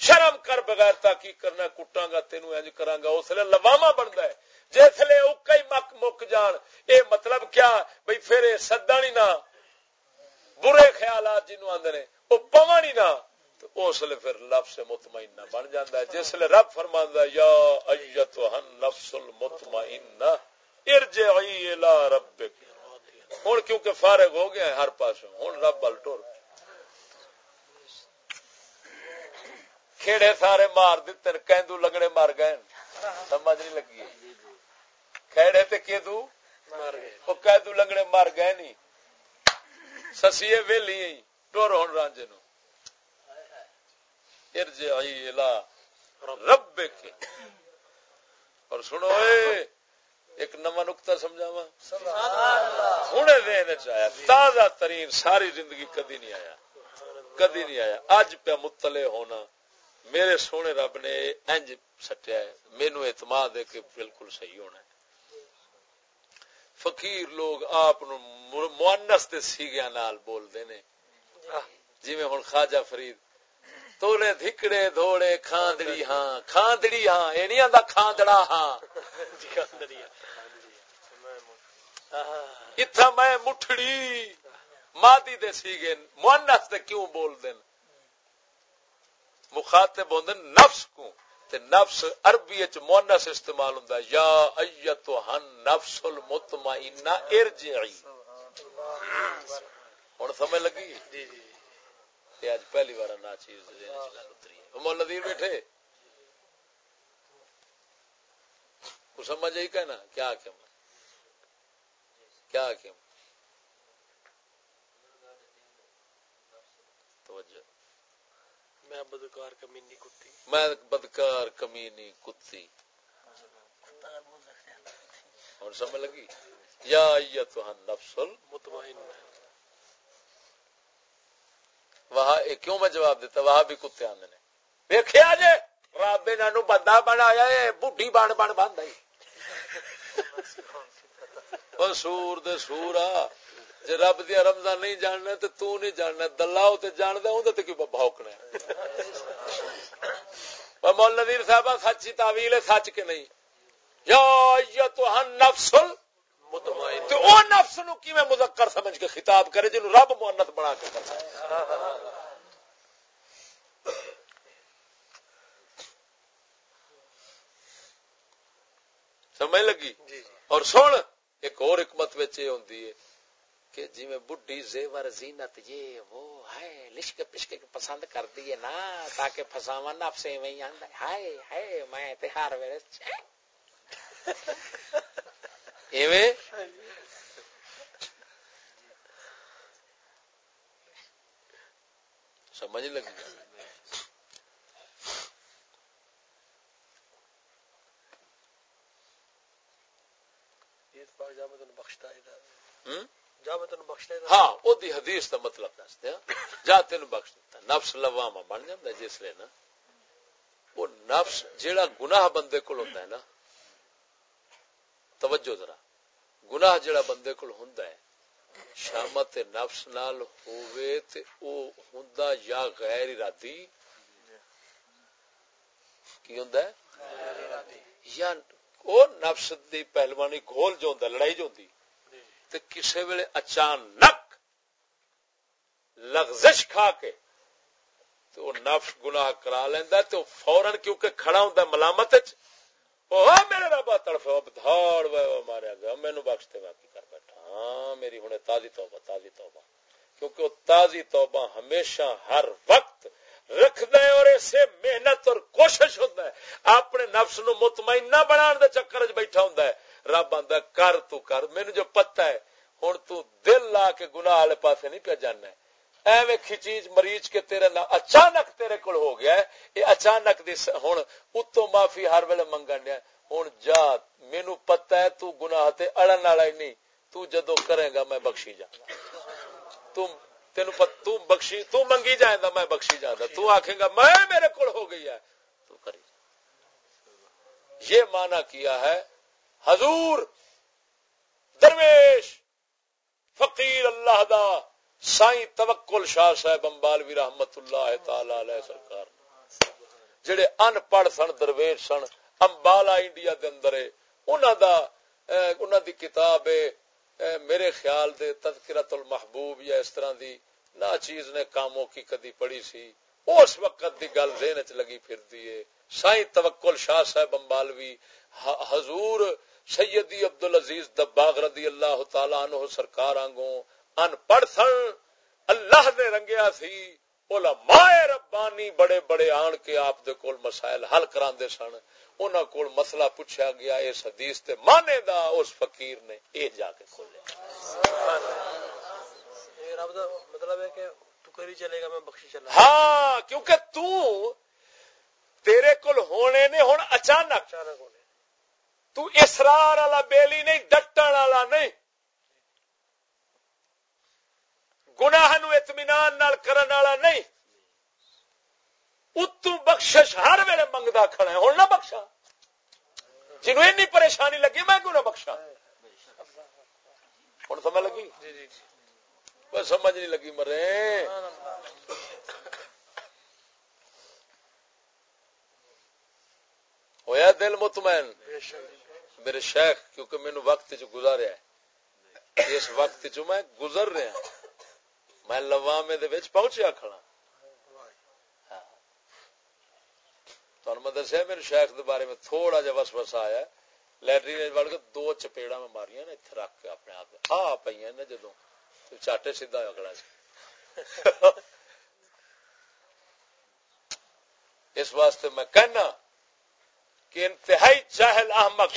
شرم کر بغیر کی کرنا کٹا گا تین کرا گا اس لیے لواما بنتا ہے۔ جسے اکا ہی مک مک جان اے مطلب کیا؟ بھائی پھر سدا نہیں نہ برے خیالات جنوب آدھے وہ پون ہی نہ اس لیے پھر لفظ مطمئنہ بن جاتا ہے۔ جس لیے رب فرما یا ایت نفس المطمئنہ ارجعی الى ربک۔ ہوں کیونکہ فارغ ہو گیا ہر پاس ہوں رب بل ٹور کھیڑے سارے مار دیتے کیندو لگڑے مر گئے سمجھ نہیں لگی۔ کھیڑے تے گئے۔ وہ کیدو لگڑے مر گئے نہیں۔ سسیے ویلی ٹور ہون رانجے نو۔ ارجعی الى ربک۔ اور سنو اے، ایک نواں نقطہ سمجھاوا ہوں دین چیا تازہ ترین ساری زندگی کدی نہیں آیا، کدی نہیں آیا۔ اج پہ مطلع ہونا، میرے سونے رب نے انج سٹیا ہے مینو اعتماد ہے کہ بالکل صحیح ہونا ہے۔ فقیر لوگ آپ مونس دے سیگیا نال بول دے جی میں ہن خواجہ فرید تولے دھکڑے دھوڑے کھاندڑی ہاں کھاندڑی ہاں اے نہیں آندا کھاندڑا ہاں اتھا میں مٹھڑی مادی دے سیگے مونس دے کیوں بول دین مخاطب ہوندے نفس کو تے نفس عربی وچ مونس استعمال ہوندا یا ایتھن نفس المطمئنہ ارجعی ہن سمجھ لگی جی جی یہ اج پہلی بار نا چیز مول نذیر بیٹھے۔ سمجھ آئی کہنا کیا کہ کیا توجہ۔ میں بدکار کمینی کتی۔ میں بدکار کمینی کتی۔ اور سمجھ لگی؟ یا ایتھا النفس وہاں کیوں میں جواب دیتا؟ وہاں بھی کتے آندے نے۔ ویکھیا جے؟ رب انہاں بندہ بنایا، اے بڈھی بن بن باندھا او سور دے سورا جی رب دیا رمضان نہیں جاننا تو تو نہیں جاننا، دلہ تے جاندا ہوں تے کیوں بھوکنا ہے؟ مول نذیر صاحب سچی تعویل ہے، سچ کے نہیں؟ یا ایتھا النفس تو او نفس نو کیویں مذکر سمجھ کے خطاب کرے جنوں رب مؤنث بنا کے کرتا ہے؟ سمجھ لگی؟ جی، جی۔ اور سن ایک اور حکمت ہوندی ہے کہ جی میں بڈھی زیور زینت یہ وہ ہے لشک پشک پسند کر دیے نا تاکہ پھساوا نفس ایویں ہی آندا ہائے ہائے میں تے ہر ویلے ایویں؟ سمجھ لگی ہاں وہ حدیث کا مطلب دس دیا جا تین بخش دیتا۔ نفس لواما بن جا جس لیے نا۔ وہ نفس جیڑا گناہ بندے کو ہوتا ہے نا توجہ ذرا۔ گناہ جڑا بندے کول ہوندا ہے، شامت نفس نال ہووے تے او ہوندا یا غیر ارادی؟ کی ہوندا ہے؟ یا او نفس دی پہلوانی گھول جو لڑائی جو ہوندی، تے کسے ویلے اچانک لغزش کھا کے تو نفس گناہ کرا لیندا تے فورن کیونکہ کھڑا ہوندا ملامت وچ میرے ربا تڑف دھاڑ ماریا گیا مینو بخشتے کر بیٹھا ہاں میری ہوں تازی توبہ تازی توبہ کیونکہ وہ تازی توبہ ہمیشہ ہر وقت رکھ دے اور اسے محنت اور کوشش ہوتا ہے اپنے نفس نو مطمئن نہ بنا دے چکر چ بیٹھا ہوں رب آدھا کر تو کر مینو جو پتا ہے ہوں تو دل لا کے گناہ والے پاسے نہیں پیا جانا ہے ایویں چیز مریض کے تیرے نہ اچانک تیرے کول ہو گیا ہے یہ اچانک ہوں اتو معافی ہر ویل منگن دیا ہوں جا مینو پتا ہے تو گناہ تے اڑن والا ہی نہیں۔ تو جدو کرے گا میں بخشی جا تم تین تو بخشی، تو منگی جائے گا، میں بخشی جانا تو آخے گا، میں میرے کول ہو گئی ہے۔ تو کری۔ یہ مانا کیا ہے؟ حضور، درویش، فقیر اللہ دا سائی توکل شاہ صاحب امبالوی رحمت اللہ تعالی علیہ سرکار جڑے ان پڑھ سن، درویش سن، امبالا انڈیا دے اندر انہاں دا انہاں دی کتاب ہے میرے خیال دے تذکرۃ المحبوب یا اس طرح دی نا چیز نے کاموں کی کدی پڑھی سی، اس وقت دی گل ذہن وچ لگی پھردی ہے۔ سائی توکل شاہ صاحب امبالوی حضور سیدی عبدالعزیز دباغ رضی اللہ تعالی عنہ سرکار آنگوں ان پڑھ سن اللہ نے رنگیا سی علماء ربانی بڑے بڑے آن کے آپ دے کول مسائل حل کراندے سن انہاں کول مسئلہ پوچھا گیا اس حدیث تے مانے دا اس فقیر نے اے جا کے کھولیا رب دا مطلب ہے کہ تو کری چلے گا میں بخشی چلا ہاں کیونکہ تو تیرے کول ہونے نے ہن اچانک اچانک ہونے تو اسرار والا بیلی نہیں ڈٹن والا نہیں گناہ نو اطمینان نال کرن والا نہیں اتو بخشش ہر ویلے منگتا کھڑا ہے ہوں نہ بخشا جنوب این پریشانی لگی میں کیوں نہ بخشا ہوں سمجھ لگی جی، جی، جی۔ سمجھ نہیں لگی مرے ہویا دل مطمئن میرے شیخ کیونکہ مینو وقت چ گزاریا اس وقت چ میں گزر رہا میں لوامے پہنچیا کھڑا۔ تمہیں میں دسیا، میرے شیخ دے بارے میں تھوڑا جا وس وس آیا لٹرین وڑ کے دو چپیڑا میں ماریا نا اتنے رکھ کے اپنے آپ آ پہ نا جدو چاٹے سیدا ہوا کھڑا اس واسطے میں کہنا کہ انتہائی جاہل احمق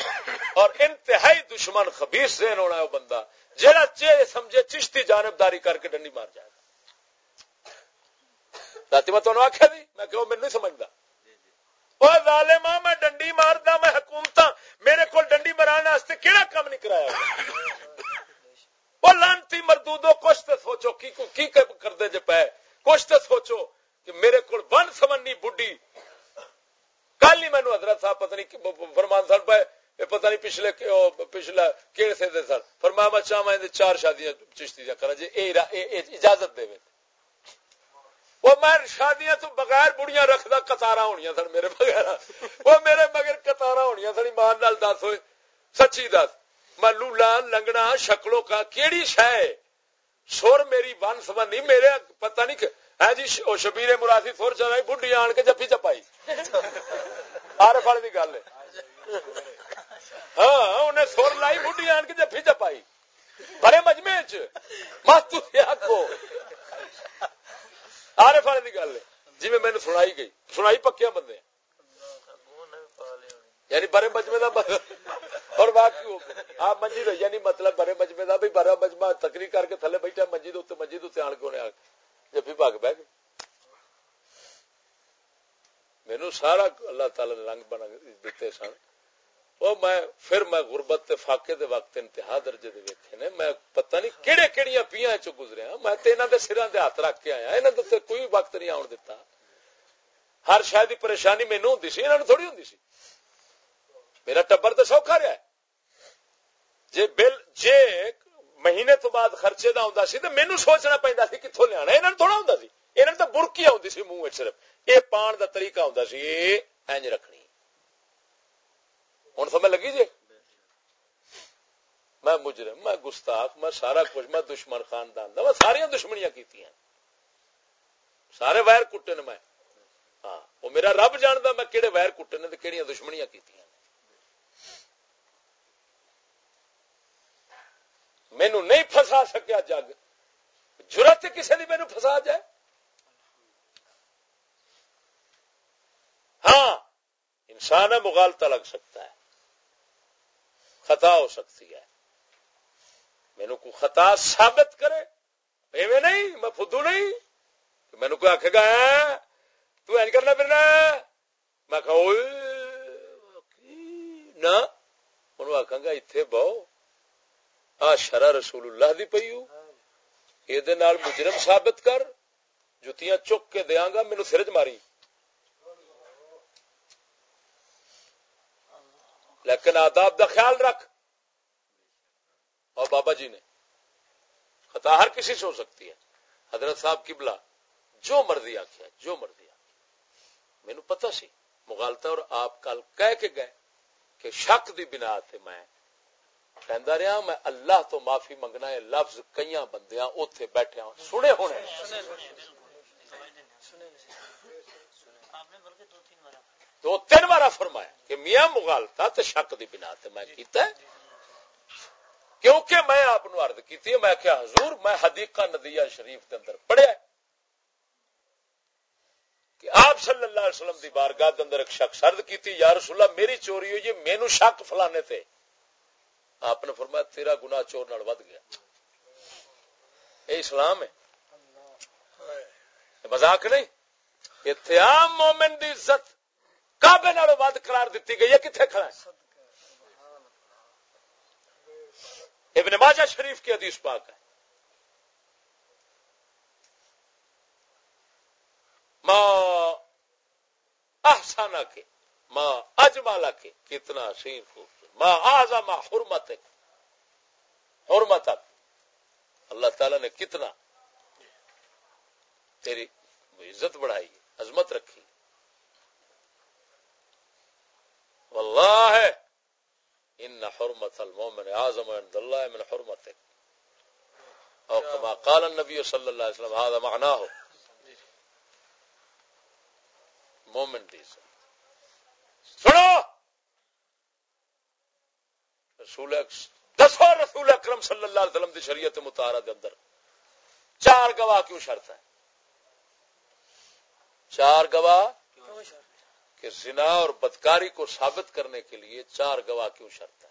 اور انتہائی دشمن خبیص ذہن ہونا ہے وہ بندہ۔ جہاں چے سمجھے چشتی جانبداری کر کے ڈنڈی مار جائے گا۔ رات میں تمہیں آخیا دی میں کہ میں نہیں سمجھتا وہ ظالم میں ڈنڈی ماردا، میں حکومت میرے کو ڈنڈی مران واسطے کہڑا کام نہیں کرایا۔ وہ لانتی مردودو، کچھ تو سوچو کی کی کرتے جے پے۔ کچھ تو سوچو کہ میرے کو ون سمنی بڈی کل ہی مینو حضرت صاحب پتہ نہیں فرمان سن پائے پتہ نہیں پچھلے پچھلا کہڑے سے سن۔ فرما میں چاہا چار شادیاں چشتی دیا کرا جی۔ اجازت دے وہ میں شادیاں تو بغیر بڑیاں رکھدا کتارا ہونی سن میرے بغیر۔ وہ میرے مگر کتارا ہونی سن، ایمان نال دس ہوئے۔ سچی دس۔ میں لولا لنگنا شکلوں کا کیڑی شہ سر میری ون سبن نہیں، میرے پتہ نہیں ہے جی شبیر مرادی سر چلائی بڈی آن کے جفی چپائی ہر فل کی گل ہاں انہیں سر لائی بڈی آن کے جفی چپائی بڑے مجمے چ آخو ہر فل کی گل جی میں سنائی گئی سنائی پکیا بندے یعنی بڑے مجمے کا اور باقی آپ منجی رہی یعنی مطلب بڑے مجمے کا بھی بڑا مجمع تکری کر کے تھلے بیٹھا منجی دے منجی دے آن کے انہیں آ جب بھی بھاگ بہ گئے مینو سارا اللہ تعالی نے رنگ بنا دیتے سن۔ وہ میں پھر میں غربت تے فاقے دے وقت انتہا درجے دے ویکھے نے۔ میں پتہ نہیں کیڑے کیڑیاں پیاں چ گزریا ہاں۔ میں تے انہاں دے سراں دے ہاتھ رکھ کے آیا۔ انہاں دے کوئی وقت نہیں آون دتا۔ ہر شاید دی پریشانی مینوں ہوندی سی، انہاں نوں تھوڑی ہوندی سی۔ میرا ٹبر تے سوکھا رہا ہے۔ جے بل جے مہینے تو بعد خرچے دا ہوندا سی تے مینوں سوچنا پیندا سی کتھوں لیانا انہاں تھوڑا ہوندا سی انہاں تے برکی ہوندی سی منہ وچ صرف اے پان دا طریقہ ہوندا سی اینج رکھنی ہن سمجھ لگی جی میں مجرم میں گستاخ میں سارا کچھ میں دشمن خاندان دا میں ساری دشمنیاں کیتیاں سارے وائر کٹے نے میں ہاں وہ میرا رب جاندا میں کہڑے وائر کٹے نے تے کیڑیاں دشمنیاں کیتیاں مینو نہیں فسا سکیا جگ۔ جرت کسی کی مینو فسا جائے؟ ہاں انسان ہے مغالتا لگ سکتا ہے۔ خطا ہو سکتی ہے۔ مینو کو خطا ثابت کرے۔ ایویں نہیں، میں فدو نہیں۔ مینو کوئی آخے گا ہاں، تو کرنا پھرنا میں کہ نہ آخا گا اتنے بہو آ شرح رسول اللہ دی پیو یہ مجرم ثابت کر، جتیاں چک کے دیا گا مینو سرج ماری۔ لیکن آداب دا خیال رکھ۔ اور بابا جی نے، خطا ہر کسی سے ہو سکتی ہے۔ حضرت صاحب کی بلا جو مرضی آخیا جو مرضی آخیا مینو پتا سی مغالتا اور آپ کل کہہ کے گئے کہ شک دی بنا تے میں کہندا رہا میں اللہ تو معافی منگنا ہے لفظ کئی بندیاں اوتھے بیٹھے ہوں سنے ہونے دو تین بار فرمایا کہ میاں مغالتا تے شک دی بنا تے میں کیتا ہے کیونکہ میں آپ عرض کی میں کیا حضور میں حدیقہ ندیہ شریف کے اندر پڑھیا کہ آپ صلی اللہ علیہ وسلم دی بارگاہ کے اندر ایک شخص عرض کی یا رسول اللہ میری چوری ہوئی مینو شک فلانے تھے آپ نے فرمایا تیرا گنا چور نال ود گیا۔ یہ اسلام ہے۔ مزاق نہیں۔ اتنے اتحام مومن دی عزت کابے نالوں ود قرار دیتی گئی ہے۔ کتنے کھڑا ہے؟ ابن ماجہ شریف کی حدیث پاک ہے۔ ما احسانہ کے ماں اجمالا کے، کتنا حسین خوبصورت ماں آزا ماں حرمت حرمت اللہ تعالی نے کتنا تیری عزت بڑھائی، عظمت رکھی. واللہ ہے ان حرمت المومن اعظم عند الله من حرمتك او كما قال النبي صلى الله عليه وسلم، هذا معناه. مومن دی سنو! رسول دسو رسول اکرم صلی اللہ علیہ وسلم دی شریعت مطالعہ دے اندر۔ چار گواہ کیوں شرط ہے؟ چار گواہ کہ زنا اور بدکاری کو ثابت کرنے کے لیے چار گواہ کیوں شرط ہے؟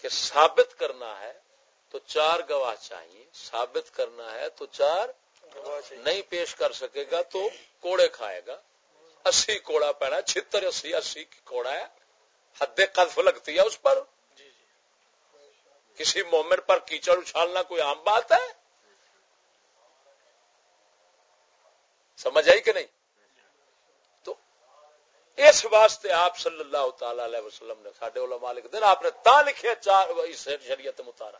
کہ ثابت کرنا ہے تو چار گواہ چاہیے، ثابت کرنا ہے تو چار نہیں پیش کر سکے گا تو کوڑے کھائے گا۔ اسی کوڑا پہنا چھتر اسی اسی کوڑا ہے۔ حد قذف لگتی ہے اس پر جی، جی۔ کسی مومن پر کیچڑ اچھالنا کوئی عام بات ہے سمجھ آئی کہ نہیں تو اس واسطے آپ صلی اللہ تعالی علیہ وسلم نے ساڈے علماء لکھ دن آپ نے تا لکھے چار شریعت متارا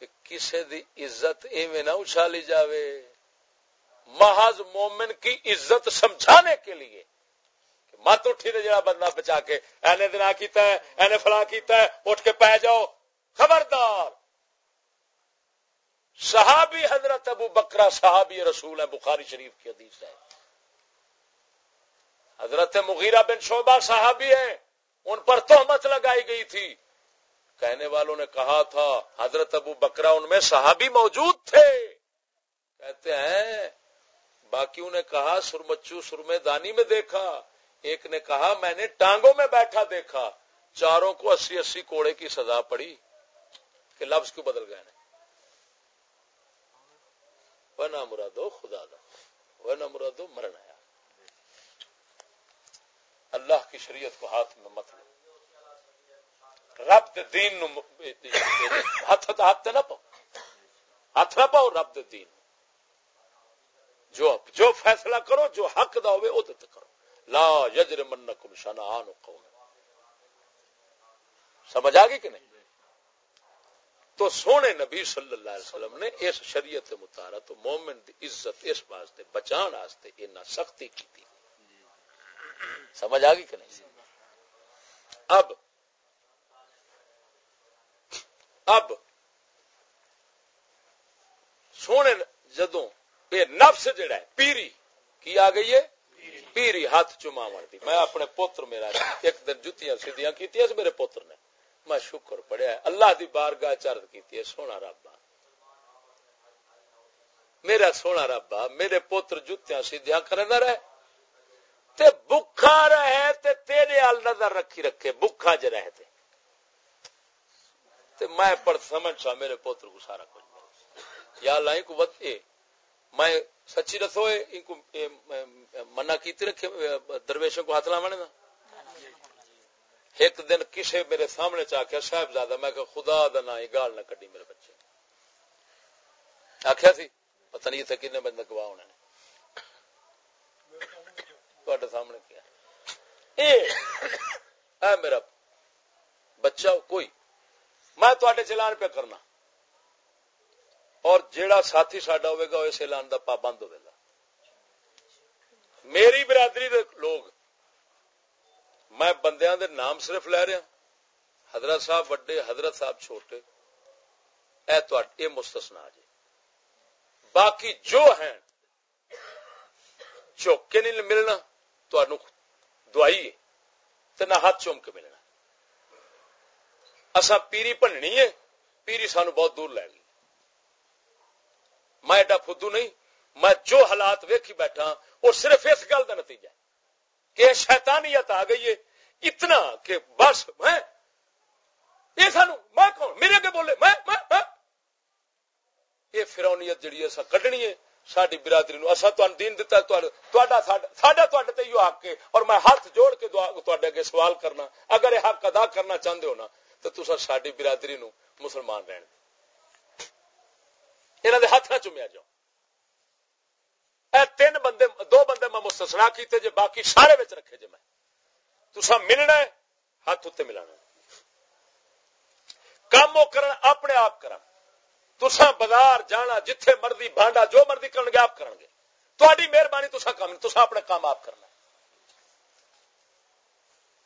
کہ کسی دی عزت ایویں نہ اچھالی جاوے محض مومن کی عزت سمجھانے کے لیے مت اٹھی نے جڑا بندہ بچا کے اینے دن کیتا ہے، اینے فلاں کیتا ہے، اٹھ کے پہ جاؤ۔ خبردار! صحابی حضرت ابو بکرا صحابی رسول ہے بخاری شریف کی حدیث ہے۔ حضرت مغیرہ بن شعبہ صحابی ہے ان پر تہمت لگائی گئی تھی۔ کہنے والوں نے کہا تھا، حضرت ابو بکرا ان میں صحابی موجود تھے۔ کہتے ہیں، باقیوں نے کہا سرمچو سرمے دانی میں دیکھا۔ ایک نے کہا، میں نے ٹانگوں میں بیٹھا دیکھا، چاروں کو اسی اسی کوڑے کی سزا پڑی کہ لفظ کیوں بدل گئے وہ نہ مرادو خدا دا وہ نہ مرادو مرن آیا۔ اللہ کی شریعت کو ہاتھ میں مت لو۔ رب دین ہاتھ ہاتھ نہ پاؤ۔ ہاتھ نہ پاؤ رب دین۔ جو جو فیصلہ کرو، جو حق دا ہوئے وہ کرو۔ لا یجر منکم شنآن قوم. سمجھ آ گئی کہ نہیں؟ تو سونے نبی صلی اللہ علیہ وسلم نے اس شریعت متارا تو مومن دی عزت اس واسطے بچان واسطے اتنا سختی کی تھی. سمجھ آ گئی کہ نہیں؟ اب اب سونے جدوں یہ نفس جڑا ہے، پیری کی آ گئی ہے؟ پیری ہاتھ چما دی میں اپنے پوتر میرا ایک دن جتیاں سیدیاں کی میرے پوتر نے۔ میں شکر پڑیا اللہ دی بارگاہ چرد کی سونا رابا میرا سونا رابا میرے پوتر جتیاں سیدیاں کرے نہ رہے۔ تے بکھا رہے، تے تیرے آل نظر رکھی رکھے، بکھا ج رہے تے۔ تے میں پڑھ سمجھ سا، میرے پوتر کو سارا کچھ۔ یا لائی کو بت میں سچی رسو منا کی رکھے درویشوں کو ہاتھ لاونے نا ایک دن کسے میرے سامنے چاہیا صاحب زیادہ میں کہ خدا دا نا گال نہ کڈی میرے بچے۔ آخیا سی، پتہ نہیں اتنے کنے بندے گواہ ہونے نے۔ سامنے کیا۔ اے اے میرا بچہ، کوئی، میں تے چلان پہ کرنا۔ اور جیڑا ساتھی ساڈا ہوئے گا اس اعلان کا پابند ہوئے گا۔ میری برادری دے لوگ، میں بندیاں دے نام صرف لے رہا ہاں۔ حضرت صاحب وڈے، حضرت صاحب چھوٹے۔ اے تو اے مستثنا جی۔ باقی جو ہیں چوک کے نہیں ملنا تو دعائی تو نہ ہاتھ چوم کے ملنا۔ اصا پیری بننی ہے، پیری سانو بہت دور لے گی میں ایڈا فدو نہیں، میں جو حالات ویکھی بیٹھا، وہ صرف اس گل کا نتیجہ کہ شیطانیت آ گئی ہے، اتنا کہ بس میں یہ سانو، میں کون؟ میرے کے بولے، میں میں یہ فرونیت جڑی ہے کڈنی ہے ساری برادری نو۔ اصا دین دتا تے حق ہے۔ اور میں ہاتھ جوڑ کے اگے سوال کرنا، اگر یہ حق ادا کرنا چاہتے ہو نا، تو تصا ساری برادری نو مسلمان رہن یہاں دے ہاتھ نہ چومیا جاؤ۔ اے تین بندے، دو بندے میں مستثنا کیتے جے، باقی سارے بچ رکھے جے میں۔ تسا ملنا ہے، ہاتھ اتنے ملانا کام وہ کرن، اپنے آپ کرن۔ تسا بازار جانا، جتھے مرضی بانڈا جو مرضی کرن گے، آپ کرن گے۔ تاری مہربانی تسا کام تسا اپنے کام آپ کرنا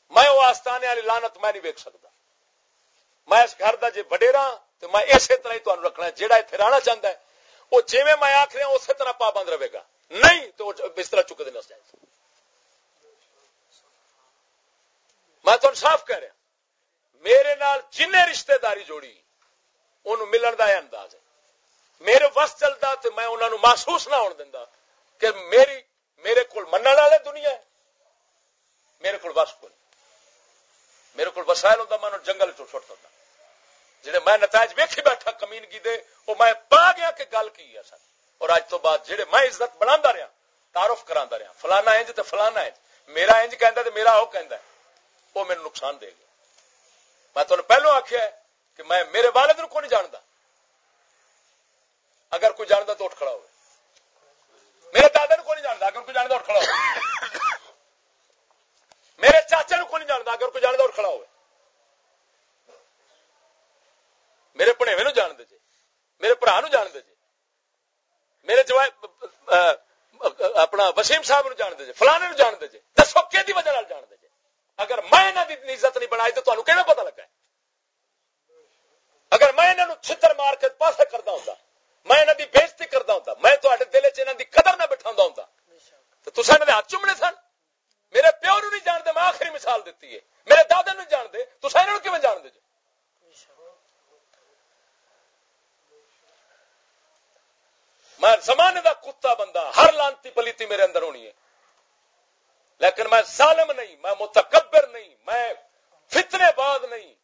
میں وہ آستانے والی لانت میں نہیں ویک سکتا میں اس گھر کا جی وڈیرا تو میں اسی طرح ہی تمہیں رکھنا جہاں اتنے رہنا چاہتا ہے، وہ جی میں آخ رہا اسی طرح پابند رہے گا۔ نہیں، تو بستر چک دینا چاہیے میں تمہیں صاف کہہ رہا میرے نال جن رشتہ داری جوڑی ان ملن کا یہ انداز ہے۔ میرے وس چلتا تو میں انہوں محسوس نہ ہونے دینا کہ میری، میرے کو من والے دنیا ہے۔ میرے کو وس کو میرے کو وسائل ہوتا میں جنگل چٹ ہوتا جہے میں نتائج ویکھی بیٹھا کمینگی دے وہ میں پا گیا کہ گل کی ہے سر۔ اور اج تو بعد جہے میں عزت بنا رہا، تعارف کرا رہا، فلانا انج تو فلانا انج، میرا انج کہ میرا وہ کہ وہ میرے نقصان دے گا میں تمہیں پہلو آخیا کہ میں میرے والد کو نہیں جانتا اگر کوئی جانتا تو اٹھ کھڑا ہو میرے دادا کو نہیں جانتا اگر کوئی جانتا اٹھ کھڑا ہو میرے چاچے کو نہیں جانتا اگر کوئی جانتا اٹھ کھڑا ہو میرے پڑھے نو جان دے جے، میرے برا نو جان دے جے، میرے اپنا وسیم صاحب نو جان دے جے، فلانے نو جان دے جے دسو کہ وجہ نال جان دے جے۔ اگر میں انہوں کی عزت نہیں بنائی تو تمہیں کہنا پتا لگا ہے؟ اگر میں انہوں چھتر مار کے پاسے کرتا ہوں میں انہوں کی بےزتی کرتا ہوں میں تے دل چ کی قدر نہ بٹھا ہوں تو تصا میرے ہاتھ چومنے سن؟ میرے پیو نو نہیں جانتے میں آخری مثال دیتی ہے، میرے دادا نہیں جانتے تو سر کیون جان دے جی میں زمانے دا کتا بندہ، ہر لانتی پلیتی میرے اندر ہونی ہے۔ لیکن میں ظالم نہیں، میں متکبر نہیں، میں فتنے بعد نہیں۔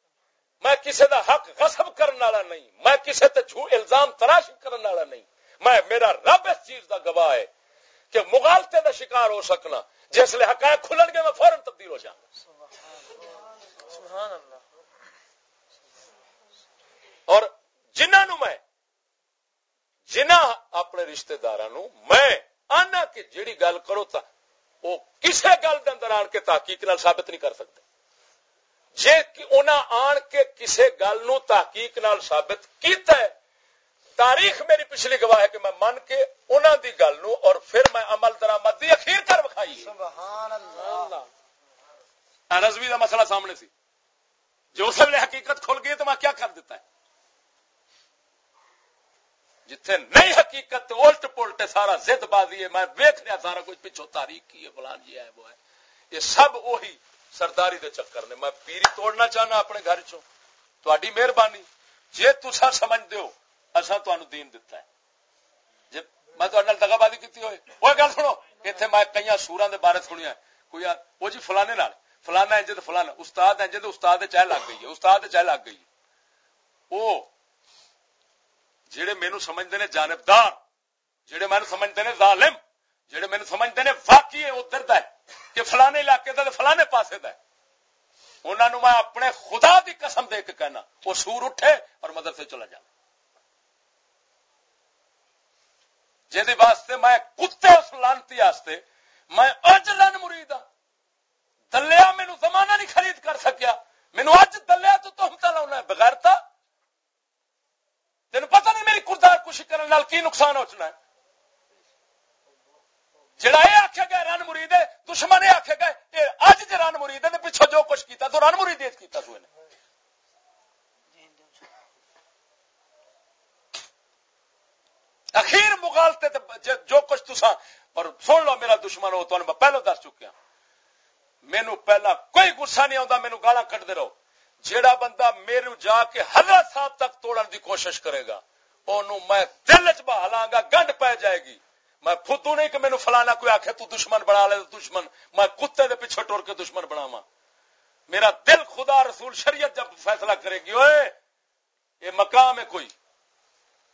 میں کسی دا حق غصب کرنے والا نہیں، میں کسی تے جھو الزام تراشی کرنے والا نہیں۔ میں، میرا رب اس چیز دا گواہ ہے کہ مغالطے دا شکار ہو سکنا۔ جس لیے حقائق کھلن گے، میں فوراً تبدیل ہو جاؤں۔ اور جنہوں میں جنہ اپنے رشتہ دار میں آنا کہ جیڑی گل کرو تا وہ کسی گل کے اندر آن کے تحقیق نال ثابت نہیں کر سکتے۔ جی آن کے کسی گل نو تحقیق نال ثابت کیتا ہے تاریخ میری پچھلی گواہ ہے کہ میں من کے انہوں دی گل نو اور پھر میں عمل درآمد دی اخیر کر بکھائی رضوی کا مسئلہ سامنے سی۔ جو اس ویلے حقیقت کھل گئی تو میں کیا کر دیتا ہے؟ جتھے نئی حقیقت الٹ پلٹ سارا زد بازی ہے، میں ویخ رہا سارا کچھ پچھو تاریخ کی ہے، فلان جی ہے، وہ ہے۔ یہ سب وہی سرداری دے چکر نے۔ میں پیری توڑنا چاہنا اپنے گھر چو تاری مہربانی۔ جی تسا سمجھ دو اصا دین دتا ہے۔ جی میں دگا بازی کی ہوئے۔ وہ گل سنو اتنے میں کئی سورا دے بارے سنیا کوئی وہ جی فلانے نال۔ فلانا انج فلانا، استاد انج استاد چاہ لگ گئی ہے، استاد چاہ لگ گئی وہ جہے مینو سمجھتے ہیں جانبدار جہے مینو سمجھتے ہیں ظالم جہے مینو سمجھتے ہیں واقعی ادھر ہے کہ فلانے علاقے کا فلانے پاسے کا انہوں نے میں اپنے خدا دی قسم دے کے کہنا، وہ سور اٹھے اور مدرسے چلا جا۔ جی واسطے میں کتے اس لانتی واسطے میں اج لن مرید ہوں دلیا مینو زمانہ نہیں خرید کر سکیا۔ مینو اج دلیا تو تہمتا لاؤنا بغیرتا تین پتہ نہیں میری کردار کشی کرنے کی نقصان ہونا ہے۔ جڑا یہ آخیا گیا رن مرید ہے، دشمن یہ آخے گا اج جی رن مرید ہے پیچھو جو کچھ کیتا، تو رن مرید کیتا تو اخیر مغالتے جو کچھ تسا اور سن لو میرا دشمن ہو تو پہلو دس چکیا ہاں۔ مینو پہلا کوئی گسا نہیں آتا مینو گالا کٹتے رہو۔ جیڑا بندہ میرے جا کے حضرت صاحب تک توڑن دی کوشش کرے گا انہوں میں دل چ بہالا گا، گنڈ پی جائے گی۔ میں فدو نہیں کہ مینو فلانا کوئی آخے تو دشمن بنا لے دشمن، میں کتے دے پیچھے ٹور کے دشمن بناوا میرا دل خدا رسول شریعت جب فیصلہ کرے گی اوے یہ مقام ہے کوئی۔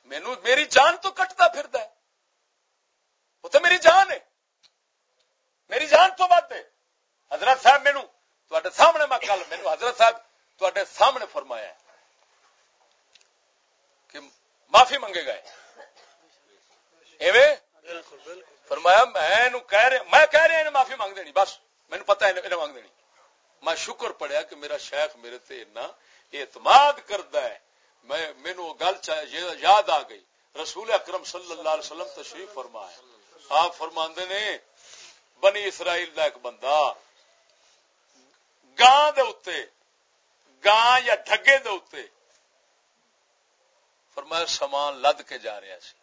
مینو میری جان تو کٹتا پھر ہے۔ وہ تو میری جان ہے۔ میری جان تو بات ہے۔ حضرت صاحب مینو تے سامنے میں کل مینو حضرت صاحب تے سامنے فرمایا ہے کہ معافی منگے گئے۔ فرمایا میں کہہ رہا میں کہہ رہا انہیں معافی مانگ دینی بس۔ مینو پتا ہے انہیں مانگ دینی۔ میں شکر پڑیا کہ میرا شیخ میرے تے اتنا اعتماد کردا ہے۔ میں مینو گل یاد آ گئی۔ رسول اکرم صلی اللہ علیہ وسلم تشریف فرمایا آپ فرماندے نے بنی اسرائیل دا ایک بندہ گاں دے اتے گاں یا ڈگے دے اتے فرمایا سامان لد کے جا رہا سی۔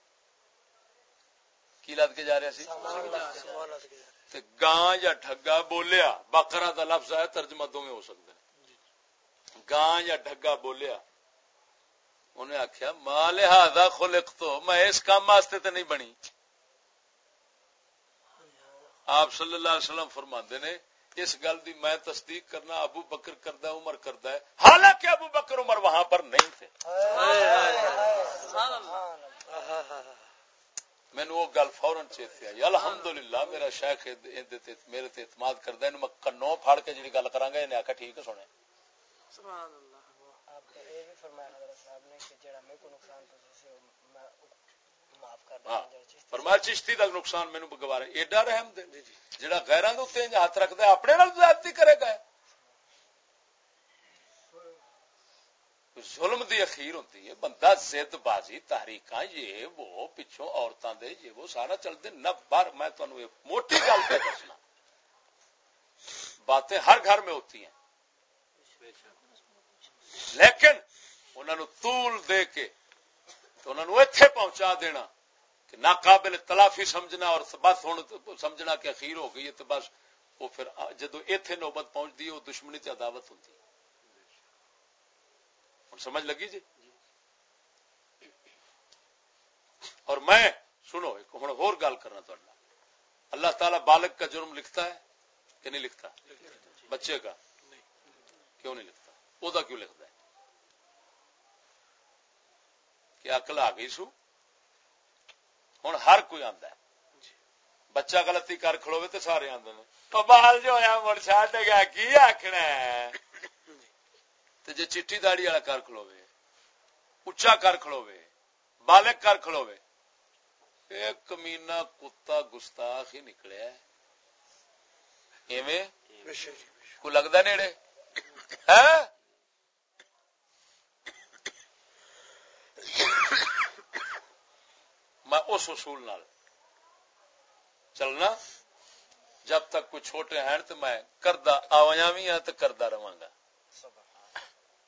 کی لد کے جا رہا سی؟ گاں یا ڈگا بولیا بکرا کا لفظ ہے، ترجمہ دو میں ہو سکتا ہے۔ گاں یا ڈگا بولیا انہیں آخیا ماں لہذا خلق تو میں اس کام واسطے تو نہیں بنی۔ آپ صلی اللہ علیہ وسلم فرما نے اس گل دی میں تصدیق کرنا ابو بکر کردا عمر کردا ہے۔ حالانکہ ابو بکر عمر وہاں پر نہیں تھے۔ مینو وہ گل فورن چیتے آئی۔ الحمدللہ میرا شیخ میرے تے اعتماد کردا ہے میں کنوں پھاڑ کے جڑی گل کراں گا انہیں آکھا ٹھیک ہے سنے سبحان اللہ آپ کا یہ بھی فرمایا حضرت صاحب نے کہ جڑا میں کو نقصان پہنچے میں معاف کر دوں فرمایا چشتی تک نقصان مینو گوارا ایڈا رحم دے جڑا غیراں دے اوتے ہاتھ رکھدا ہے اپنے نال زیادتی کرے گا ظلم دی اخیر ہوتی ہے بندہ زد بازی تحریک یہ وہ پچھوں عورتوں دے یہ وہ سارا چلتے نہ بار میں تمہیں موٹی گل پہ دسنا باتیں ہر گھر میں ہوتی ہیں لیکن انہوں نے طول دے کے تو انہوں نے اتے پہنچا دینا کہ ناقابل تلافی سمجھنا اور بس ہوں سمجھنا کہ اخیر ہو گئی ہے تو بس وہ پھر جدو اتنے نوبت پہنچتی ہے، وہ دشمنی تے عداوت ہوتی ہے۔ سمجھ لگی جی؟ اور میں سنو، ایک ہوں ہو گل کرنا تو اللہ تعالی بالک کا جرم لکھتا ہے کہ نہیں لکھتا؟ بچے کا؟ کیوں نہیں لکھتا؟ وہ کیوں لکھتا ہے؟ کہ اکل آ گئی سو؟ ہوں ہر کوئی ہے بچہ غلطی کر کھڑوے تو سارے آدھے بال جو ہوا مڑ چڈ گیا کی آخنا جی چیٹی داڑی والا کر کھلوے اچا کر کھلوے بالک کر کھلوے ایک کمینا کتا گستاخ ہی نکلیا ایویں کو لگتا نیڑے میں اس اصول نال چلنا جب تک کوئی چھوٹے ہیں تو میں کردہ آویا بھی ہاں تو کردہ رہا گا۔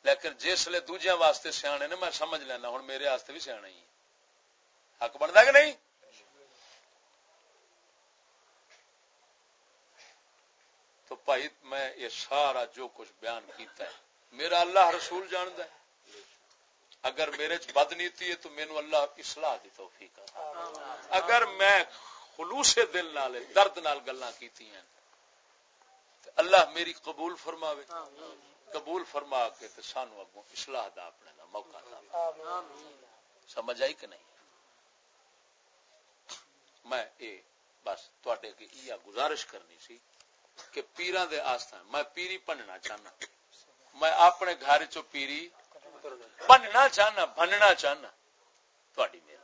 لیکن جس لیے دوجیا واسطے سیانے نے میں سمجھ لینا ہوں میرے واسطے بھی سیاح ہی حق بنتا کہ نہیں؟ تو بھائی میں یہ سارا جو کچھ بیان کیتا ہے میرا اللہ رسول جاند ہے۔ اگر میرے چ بد نیتی ہے تو مینو اللہ اصلاح دی توفیق اگر میں خلوص دل نال درد نال گلا کی اللہ میری قبول فرماوے قبول فرما کے تے سانو اگوں اصلاح دا اپنے دا موقع دا سمجھ آئی کہ نہیں؟ میں اے بس تواڈے کی یہ گزارش کرنی سی کہ پیراں دے آستان میں پیری پننا چاہنا۔ میں اپنے گھر چو پیری بننا چاہنا بننا چاہنا۔ تھوڑی میرے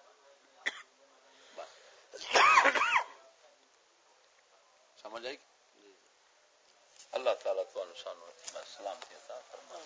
سمجھ آئی؟ اللہ تعالیٰ تو سلامتی عطا فرما